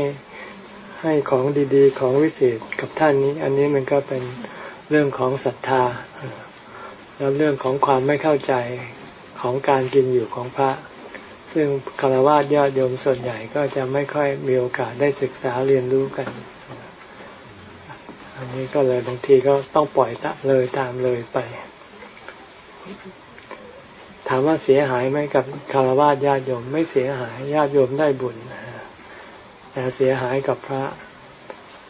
ให้ของดีๆ ของวิเศษกับท่านนี้ อันนี้มันก็เป็นเรื่องของศรัทธา แล้วเรื่องของความไม่เข้าใจของการกินอยู่ของพระ ซึ่งคารวะญาติโยมส่วนใหญ่ก็จะไม่ค่อยมีโอกาสได้ศึกษาเรียนรู้กัน อันนี้ก็เลยบางทีก็ต้องปล่อยตะเลยตามเลยไป ถามว่าเสียหายไหมกับคารวะญาติโยมไม่เสียหายญาติโยมได้บุญแต่เสียหายกับพระ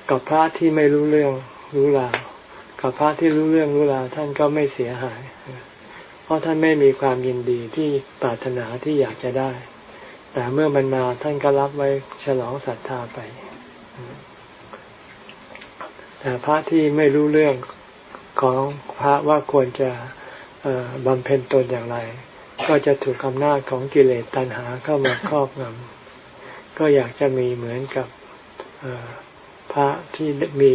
กับพระที่ไม่รู้เรื่องรู้ราวกับพระที่รู้เรื่องรู้ราวท่านก็ไม่เสียหาย เพราะท่านไม่มีความยินดีที่ปรารถนาที่อยากจะได้ แต่เมื่อมันมาท่านก็รับไว้ฉลองศรัทธาไป แต่พระที่ไม่รู้เรื่องของพระว่าควรจะ บำเพ็ญตนอย่างไร ก็จะถูกอำนาจของกิเลสตัณหาเข้ามาครอบงำก็อยากจะมีเหมือนกับพระที่มี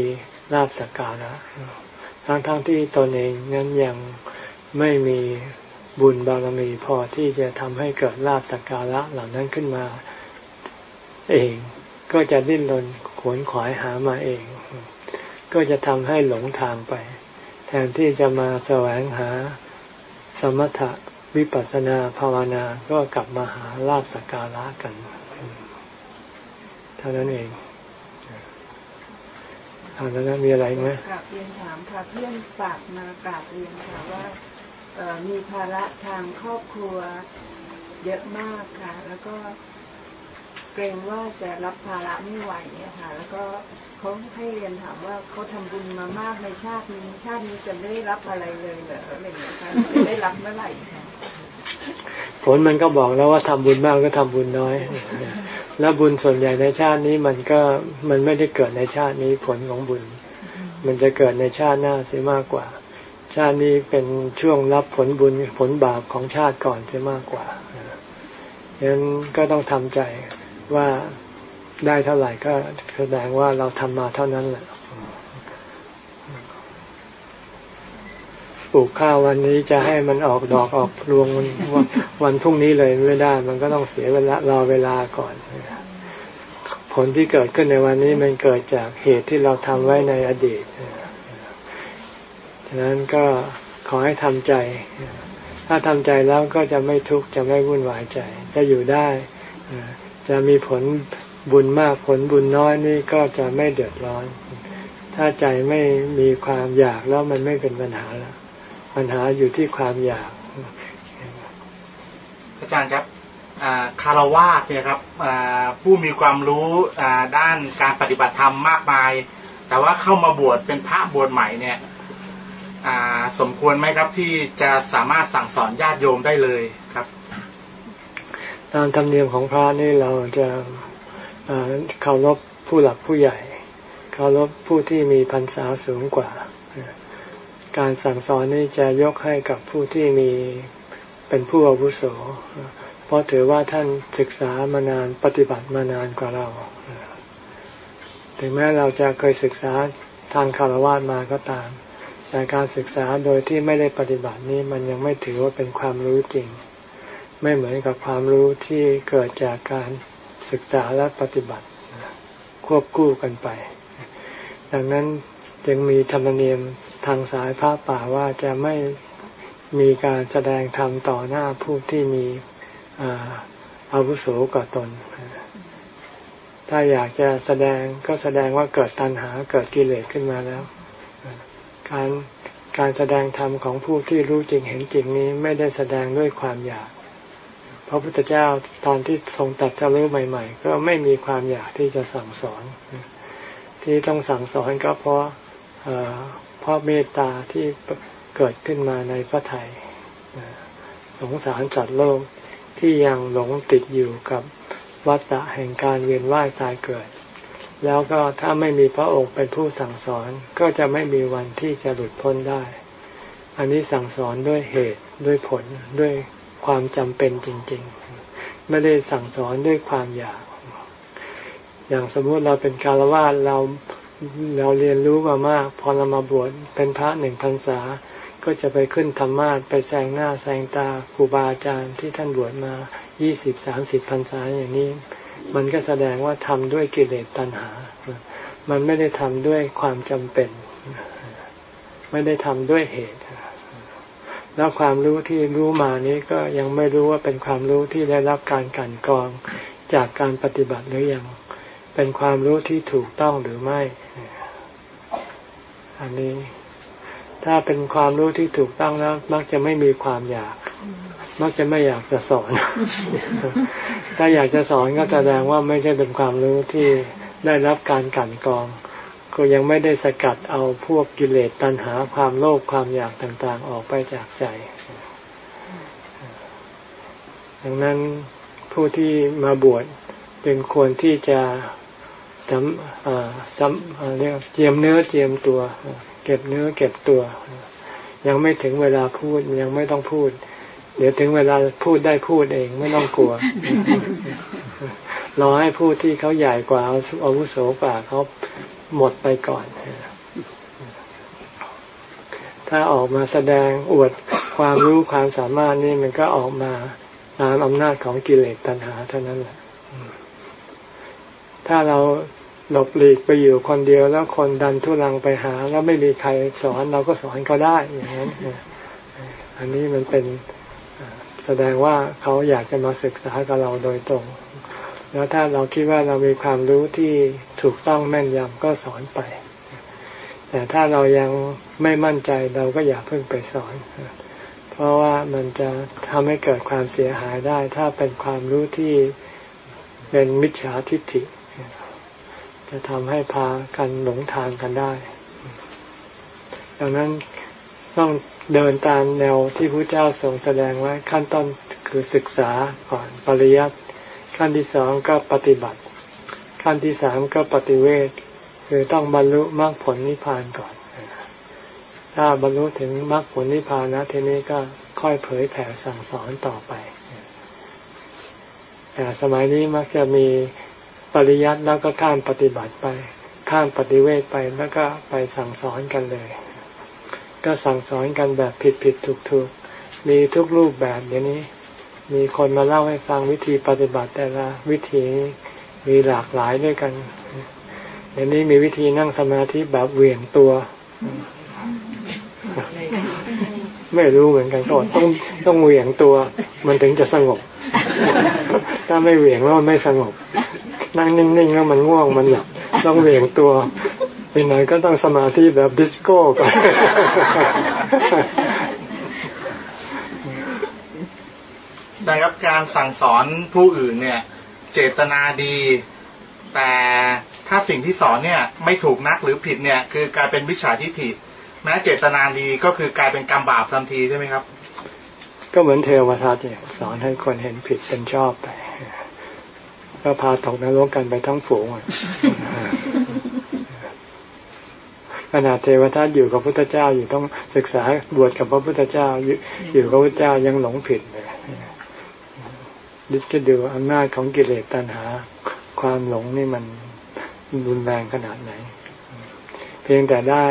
ลาบสักการะทั้งๆทที่ตนเองนั้นยังไม่มีบุญบารมีพอที่จะทำให้เกิดลาบสักการะเหล่านั้นขึ้นมา เองก็จะดิ้นรนขวนขวายหามาเอง ก็จะทำให้หลงทางไป แทนที่จะมาแสวงหา มถะวิปัสสนาภาวนาก็กลับมาหาลาบสกการะกัน เท่านั้นเองอาแล้วนะมีอะไรไหมกราบเรียนถามค่ะเพื่อนฝากมากราบเรียนค่ะว่ามีภาระทางครอบครัวเยอะมากค่ะ แล้วก็เกรงว่าจะรับภาระไม่ไหวเนี่ยค่ะ แล้วก็ เขาให้เรียนถามว่าเขาทำบุญมามากในชาตินี้ชาตินี้จะไม่ได้รับอะไรเลยเหรออะไรอย่างเงี้ยคะจะได้รับเมื่อไหร่ผลมันก็บอกแล้วว่าทำบุญมากก็ทำบุญน้อย แล้วบุญส่วนใหญ่ในชาตินี้มันก็มันไม่ได้เกิดในชาตินี้ผลของบุญ มันจะเกิดในชาติหน้าเสียมากกว่า ชาตินี้เป็นช่วงรับผลบุญผลบาปของชาติก่อนเสียมากกว่าฉะนั้นก็ต้องทำใจว่า ได้เท่าไหร่ก็แสดงว่าเราทำมาเท่านั้นแหละปลูกข้าววันนี้จะให้มันออกดอกออกรวงวันวันพรุ่งนี้เลยไม่ได้ มันก็ต้องเสียเวลารอเวลาก่อน ผลที่เกิดขึ้นในวันนี้มันเกิดจากเหตุที่เราทำไว้ในอดีตฉะนั้นก็ขอให้ทำใจ ถ้าทำใจแล้วก็จะไม่ทุกข์จะไม่วุ่นวายใจ จะอยู่ได้ จะมีผล บุญมากผลบุญน้อยนี่ก็จะไม่เดือดร้อน ถ้าใจไม่มีความอยากแล้วมันไม่เป็นปัญหาแล้วปัญหาอยู่ที่ความอยาก อาจารย์ครับคารวะเนี่ยครับผู้มีความรู้ด้านการปฏิบัติธรรมมากมาย แต่ว่าเข้ามาบวชเป็นพระบวชใหม่เนี่ยสมควรไหมครับที่จะสามารถสั่งสอนญาติโยมได้เลยครับ ตามธรรมเนียมของพระนี่เราจะ เคารพผู้หลักผู้ใหญ่ เคารพผู้ที่มีพรรษาสูงกว่า การสั่งสอนนี่จะยกให้กับผู้ที่มีเป็นผู้อาวุโส เพราะถือว่าท่านศึกษามานานปฏิบัติมานานกว่าเรา ถึงแม้เราจะเคยศึกษาทางคารวะมาก็ตาม แต่การศึกษาโดยที่ไม่ได้ปฏิบัตินี้มันยังไม่ถือว่าเป็นความรู้จริง ไม่เหมือนกับความรู้ที่เกิดจากการ ศึกษาและปฏิบัติควบคู่กันไป ดังนั้นจึงมีธรรมเนียมทางสายพระป่าว่าจะไม่มีการแสดงธรรมต่อหน้าผู้ที่มีอาวุโสกว่าตน ถ้าอยากจะแสดงก็แสดงว่าเกิดตัณหาเกิดกิเลสขึ้นมาแล้ว การการแสดงธรรมของผู้ที่รู้จริงเห็นจริงนี้ไม่ได้แสดงด้วยความอยาก พระพุทธเจ้าตอนที่ทรงตัดสรู้ใหม่ ๆ ก็ไม่มีความอยากที่จะสั่งสอน ที่ต้องสั่งสอนก็เพราะเพราะเมตตาที่เกิดขึ้นมาในพระไทยสงสารจัดโลกที่ยังหลงติดอยู่กับวัฏฏะแห่งการเวียนว่ายตายเกิด แล้วก็ถ้าไม่มีพระองค์เป็นผู้สั่งสอนก็จะไม่มีวันที่จะหลุดพ้นได้ อันนี้สั่งสอนด้วยเหตุด้วยผลด้วย ความจำเป็นจริง ๆ ไม่ได้สั่งสอนด้วยความอยาก อย่างสมมุติเราเป็นคารวะเราเราเรียนรู้มามาก พอเรามาบวชเป็นพระหนึ่งพรรษา ก็จะไปขึ้นธรรมาสไปแซงหน้าแซงตาครูบาอาจารย์ที่ท่านบวชมายี่สิบสามสิบพรรษาอย่างนี้ มันก็แสดงว่าทำด้วยกิเลสตัณหา มันไม่ได้ทำด้วยความจำเป็น ไม่ได้ทำด้วยเหตุ แล้วความรู้ที่รู้มานี้ก็ยังไม่รู้ว่าเป็นความรู้ที่ได้รับการกันกรองจากการปฏิบัติหรือยัง เป็นความรู้ที่ถูกต้องหรือไม่ อันนี้ ถ้าเป็นความรู้ที่ถูกต้องแล้ว มักจะไม่มีความอยาก มักจะไม่อยากจะสอน ถ้าอยากจะสอนก็แสดงว่าไม่ใช่เป็นความรู้ที่ได้รับการกันกรอง ก็ยังไม่ได้สกัดเอาพวกกิเลสตัณหาความโลภความอยากต่างๆ ออกไปจากใจ ดังนั้นผู้ที่มาบวชจึงควรที่จะสำสำเรียกเจียมเนื้อเจียมตัว เก็บเนื้อเก็บตัว ยังไม่ถึงเวลาพูดยังไม่ต้องพูด เดี๋ยวถึงเวลาพูดได้พูดเองไม่ต้องกลัวรอให้ผู้ที่เขาใหญ่กว่าอาวุโสกว่าเขา หมดไปก่อน ถ้าออกมาแสดงอวดความรู้ความสามารถนี่มันก็ออกมาตามอำนาจของกิเลสตัณหาเท่านั้นแหละ ถ้าเราหลบหลีกไปอยู่คนเดียวแล้วคนดันทุลังไปหา แล้วไม่มีใครสอนเราก็สอนเขาได้อย่างนั้นอันนี้มันเป็นแสดงว่าเขาอยากจะมาศึกษากับเราโดยตรง แล้วถ้าเราคิดว่าเรามีความรู้ที่ถูกต้องแม่นยำก็สอนไป แต่ถ้าเรายังไม่มั่นใจเราก็อย่าเพิ่งไปสอน เพราะว่ามันจะทำให้เกิดความเสียหายได้ ถ้าเป็นความรู้ที่เป็นมิจฉาทิฏฐิ จะทำให้พากันหลงทางกันได้ ดังนั้นต้องเดินตามแนวที่พระเจ้าทรงแสดงไว้ขั้นต้นคือศึกษาก่อนปริยัติ ขั้นที่สองก็ปฏิบัติ ขั้นที่สามก็ปฏิเวทคือต้องบรรลุมรรคผลนิพพานก่อน ถ้าบรรลุถึงมรรคผลนิพพานนะทีนี้ก็ค่อยเผยแผ่สั่งสอนต่อไปแต่สมัยนี้มักจะมีปริยัติแล้วก็ข้ามปฏิบัติไป ข้ามปฏิเวทไปแล้วก็ไปสั่งสอนกันเลย ก็สั่งสอนกันแบบผิดผิดถูกถูกมีทุกรูปแบบอย่างนี้ มีคนมาเล่าให้ฟังวิธีปฏิบัติแต่ละวิธีมีหลากหลายด้วยกันเดี๋ยวนี้มีวิธีนั่งสมาธิแบบเหวี่ยงตัว ไม่รู้เหมือนกันก็ต้องต้องเหวี่ยงตัว มันถึงจะสงบ ถ้าไม่เหวี่ยงแล้วมันไม่สงบ นั่งนิ่งๆแล้วมันง่วงมันหลับต้องเหวี่ยงตัวไปไหนก็ต้องสมาธิแบบดิสโก้ก่อน ดังรับการสั่งสอนผู้อื่นเนี่ย เจตนาดี แต่ถ้าสิ่งที่สอนเนี่ยไม่ถูกนักหรือผิดเนี่ย คือกลายเป็นวิชาทิฏฐิแม้เจตนาดีก็คือกลายเป็นกรรมบาปทันทีใช่ไหมครับ ก็เหมือนเทวทัตเนี่ยสอนให้คนเห็นผิดเป็นชอบไปก็พาตกนรกกันไปทั้งฝูงขนาดเทวทัตอยู่กับพระพุทธเจ้าอยู่ต้องศึกษาบวชกับพระพุทธเจ้าอยู่กับพระพุทธเจ้ายังหลงผิดเลย ดิสก็ดูอำนาจของกิเลสตัณหา ความหลงนี่มันรุนแรงขนาดไหน เพียงแต่ได้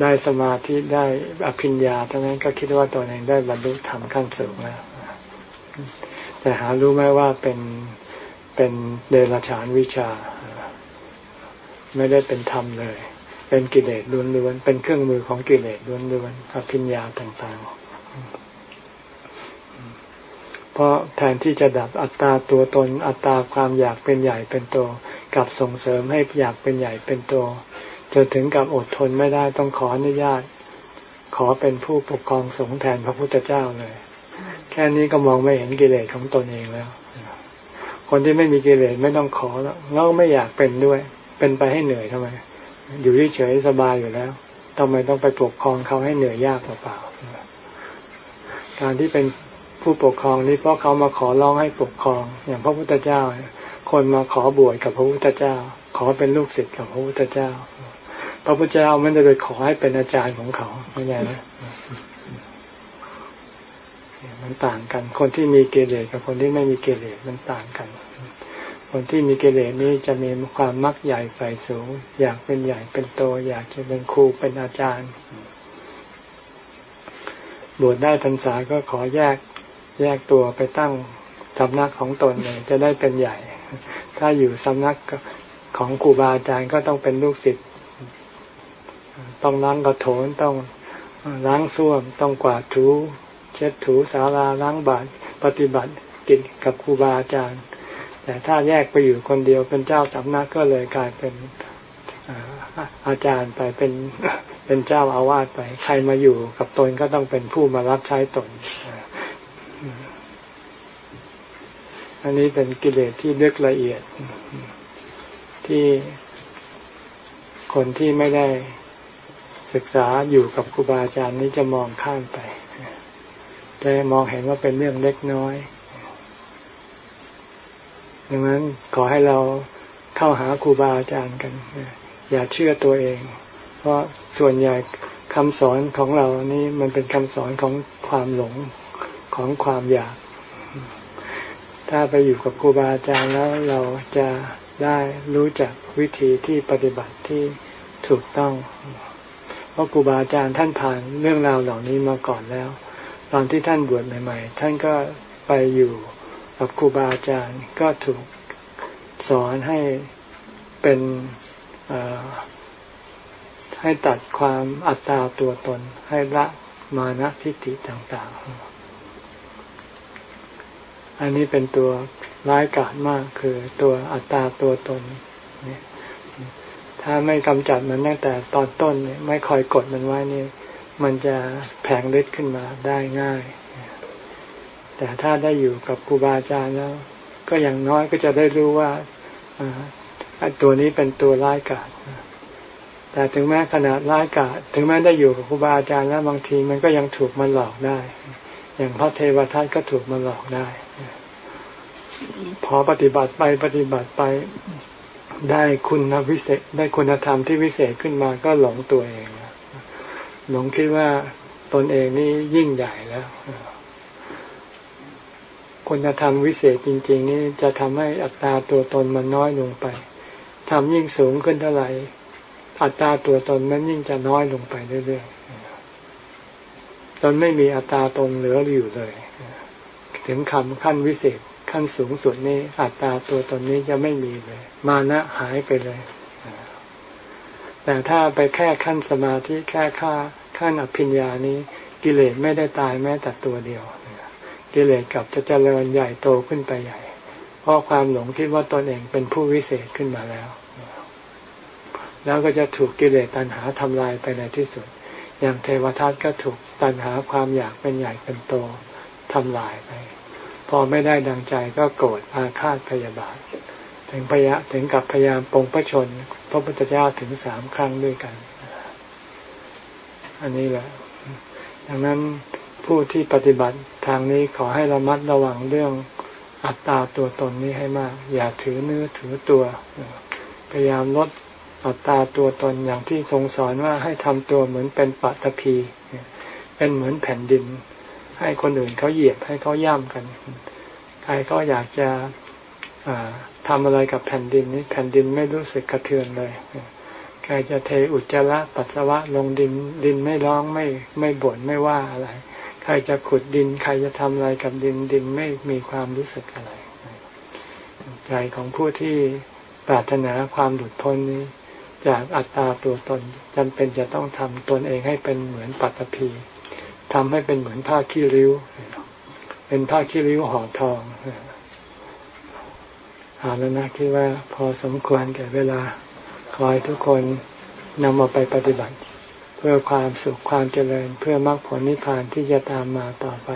ได้สมาธิได้อภิญญาเท่านั้นก็คิดว่าตัวเองได้บรรลุธรรมขั้นสูงแล้ว แต่หารู้ไหมว่าเป็นเป็นเดรัจฉานวิชา ไม่ได้เป็นธรรมเลย เป็นกิเลสล้วนๆเป็นเครื่องมือของกิเลสล้วนๆอภิญญาต่างๆ เพราะแทนที่จะดับอัตตาตัวตน อัตตาความอยากเป็นใหญ่เป็นโตกับส่งเสริมให้อยากเป็นใหญ่เป็นโตจนถึงกับอดทนไม่ได้ต้องขออนุญาต ขอเป็นผู้ปกครองสงฆ์แทนพระพุทธเจ้าเลย แค่นี้ก็มองไม่เห็นกิเลสของตนเองแล้ว คนที่ไม่มีกิเลสไม่ต้องขอแล้วแล้วไม่อยากเป็นด้วย เป็นไปให้เหนื่อยทำไม อยู่เฉยสบายอยู่แล้วทำไมต้องไปปกครองเขาให้เหนื่อยยากเปล่าๆการที่เป็น ผู้ปกครองนี่เพราะเขามาขอร้องให้ปกครอง อย่างพระพุทธเจ้า คนมาขอบวชกับพระพุทธเจ้า ขอเป็นลูกศิษย์กับพระพุทธเจ้า พระพุทธเจ้าไม่ได้ไปขอให้เป็นอาจารย์ของเขาไม่ใช่ไหมมันต่างกัน คนที่มีเกเรกับคนที่ไม่มีเกเรมันต่างกัน คนที่มีเกเรนี้จะมีความมักใหญ่ไฟสูง อยากเป็นใหญ่เป็นโต อยากจะเป็นครูเป็นอาจารย์บวชได้พรรษาก็ขอแยก แยกตัวไปตั้งสำนักของตนเลยจะได้เป็นใหญ่ ถ้าอยู่สำนักของครูบาอาจารย์ก็ต้องเป็นลูกศิษย์ต้องล้างกระโถนต้องล้างส้วมต้องกวาดถูเช็ดถูสาราล้างบาตรปฏิบัติกิจกับครูบาอาจารย์ แต่ถ้าแยกไปอยู่คนเดียวเป็นเจ้าสำนักก็เลยกลายเป็นอาจารย์ไปเป็นเป็นเจ้าอาวาสไป ใครมาอยู่กับตนก็ต้องเป็นผู้มารับใช้ตน อันนี้เป็นกิเลสที่ลึกละเอียด ที่คนที่ไม่ได้ศึกษาอยู่กับครูบาอาจารย์นี้จะมองข้ามไปจะมองเห็นว่าเป็นเรื่องเล็กน้อยดังนั้นขอให้เราเข้าหาครูบาอาจารย์กัน อย่าเชื่อตัวเอง เพราะส่วนใหญ่คำสอนของเรานี่มันเป็นคำสอนของความหลงของความอยาก ถ้าไปอยู่กับครูบาอาจารย์แล้วเราจะได้รู้จักวิธีที่ปฏิบัติที่ถูกต้อง เพราะครูบาอาจารย์ท่านผ่านเรื่องราวเหล่านี้มาก่อนแล้ว ตอนที่ท่านบวชใหม่ ๆ ท่านก็ไปอยู่กับครูบาอาจารย์ก็ถูกสอนให้เป็นให้ตัดความอัตตาตัวตนให้ละมานะทิฏฐิต่าง ๆ อันนี้เป็นตัวร้ายกาจมากคือตัวอัตตาตัวตนเนี่ยถ้าไม่กำจัดมันตั้งแต่ตอนต้นเนี่ยไม่คอยกดมันไว้นี่มันจะแผงฤทธิ์ขึ้นมาได้ง่าย แต่ถ้าได้อยู่กับครูบาอาจารย์แล้ว ก็อย่างน้อยก็จะได้รู้ว่าตัวนี้เป็นตัวร้ายกาจแต่ถึงแม้ขนาดร้ายกาจถึงแม้ได้อยู่กับครูบาอาจารย์แล้วบางทีมันก็ยังถูกมันหลอกได้ อย่างพระเทวทัตก็ถูกมันหลอกได้ พอปฏิบัติไปปฏิบัติไปได้คุณวิเศษ ได้คุณธรรมที่วิเศษขึ้นมาก็หลงตัวเองหลงคิดว่าตนเองนี่ยิ่งใหญ่แล้วคุณธรรมวิเศษจริง ๆ นี่จะทำให้อัตราตัวตนมันน้อยลงไปทำยิ่งสูงขึ้นเท่าไหร่อัตราตัวตนมันยิ่งจะน้อยลงไปเรื่อยๆ จนไม่มีอัตราตนเหลืออยู่เลย ถึงคำขั้นวิเศษขั้นสูงสุดนี้อัตตาตัวตนนี้จะไม่มีเลย มานะหายไปเลย แต่ถ้าไปแค่ขั้นสมาธิแค่ค่าขั้นอภิญญานี้ กิเลสไม่ได้ตายแม้แต่ตัวเดียว กิเลสกลับจะเจริญใหญ่โตขึ้นไปใหญ่ เพราะความหลงคิดว่าตนเองเป็นผู้วิเศษขึ้นมาแล้ว แล้วก็จะถูกกิเลสตัณหาทำลายไปในที่สุด อย่างเทวทัตก็ถูก ตัณหาความอยากเป็นใหญ่เป็นโตทำลายไป พอไม่ได้ดังใจก็โกรธอาฆาตพยาบาท ถึงพยะถึงกับพยายามปงพระชน พระพุทธเจ้าถึงสามครั้งด้วยกัน อันนี้แหละ ดังนั้นผู้ที่ปฏิบัติทางนี้ขอให้ระมัดระวังเรื่องอัตตาตัวตนนี้ให้มาก อย่าถือเนื้อถือตัว พยายามลดอัตตาตัวตนอย่างที่ทรงสอนว่าให้ทำตัวเหมือนเป็นปัตภี เป็นเหมือนแผ่นดิน ให้คนอื่นเขาเหยียบให้เขาย่ำกัน ใครก็อยากจะทำอะไรกับแผ่นดินนี้แผ่นดินไม่รู้สึกกระเทือนเลยใครจะเทอุจจาระปัสสาวะลงดินดินไม่ร้องไม่ไม่บ่นไม่ว่าอะไร ใครจะขุดดิน ใครจะทำอะไรกับดินดินไม่มีความรู้สึกอะไร ใจของผู้ที่ปรารถนาความหลุดพ้นนี้ จากอัตตาตัวตนจำเป็นจะต้องทำตนเองให้เป็นเหมือนปัตตภี ทำให้เป็นเหมือนผ้าขี้ริ้ว เป็นผ้าขี้ริ้วห่อทองอาแล้วนะคิดว่าพอสมควรแก่เวลา ขอให้ทุกคนนำมาไปปฏิบัติ เพื่อความสุขความเจริญเพื่อมรรคผลนิพพานที่จะตามมาต่อไป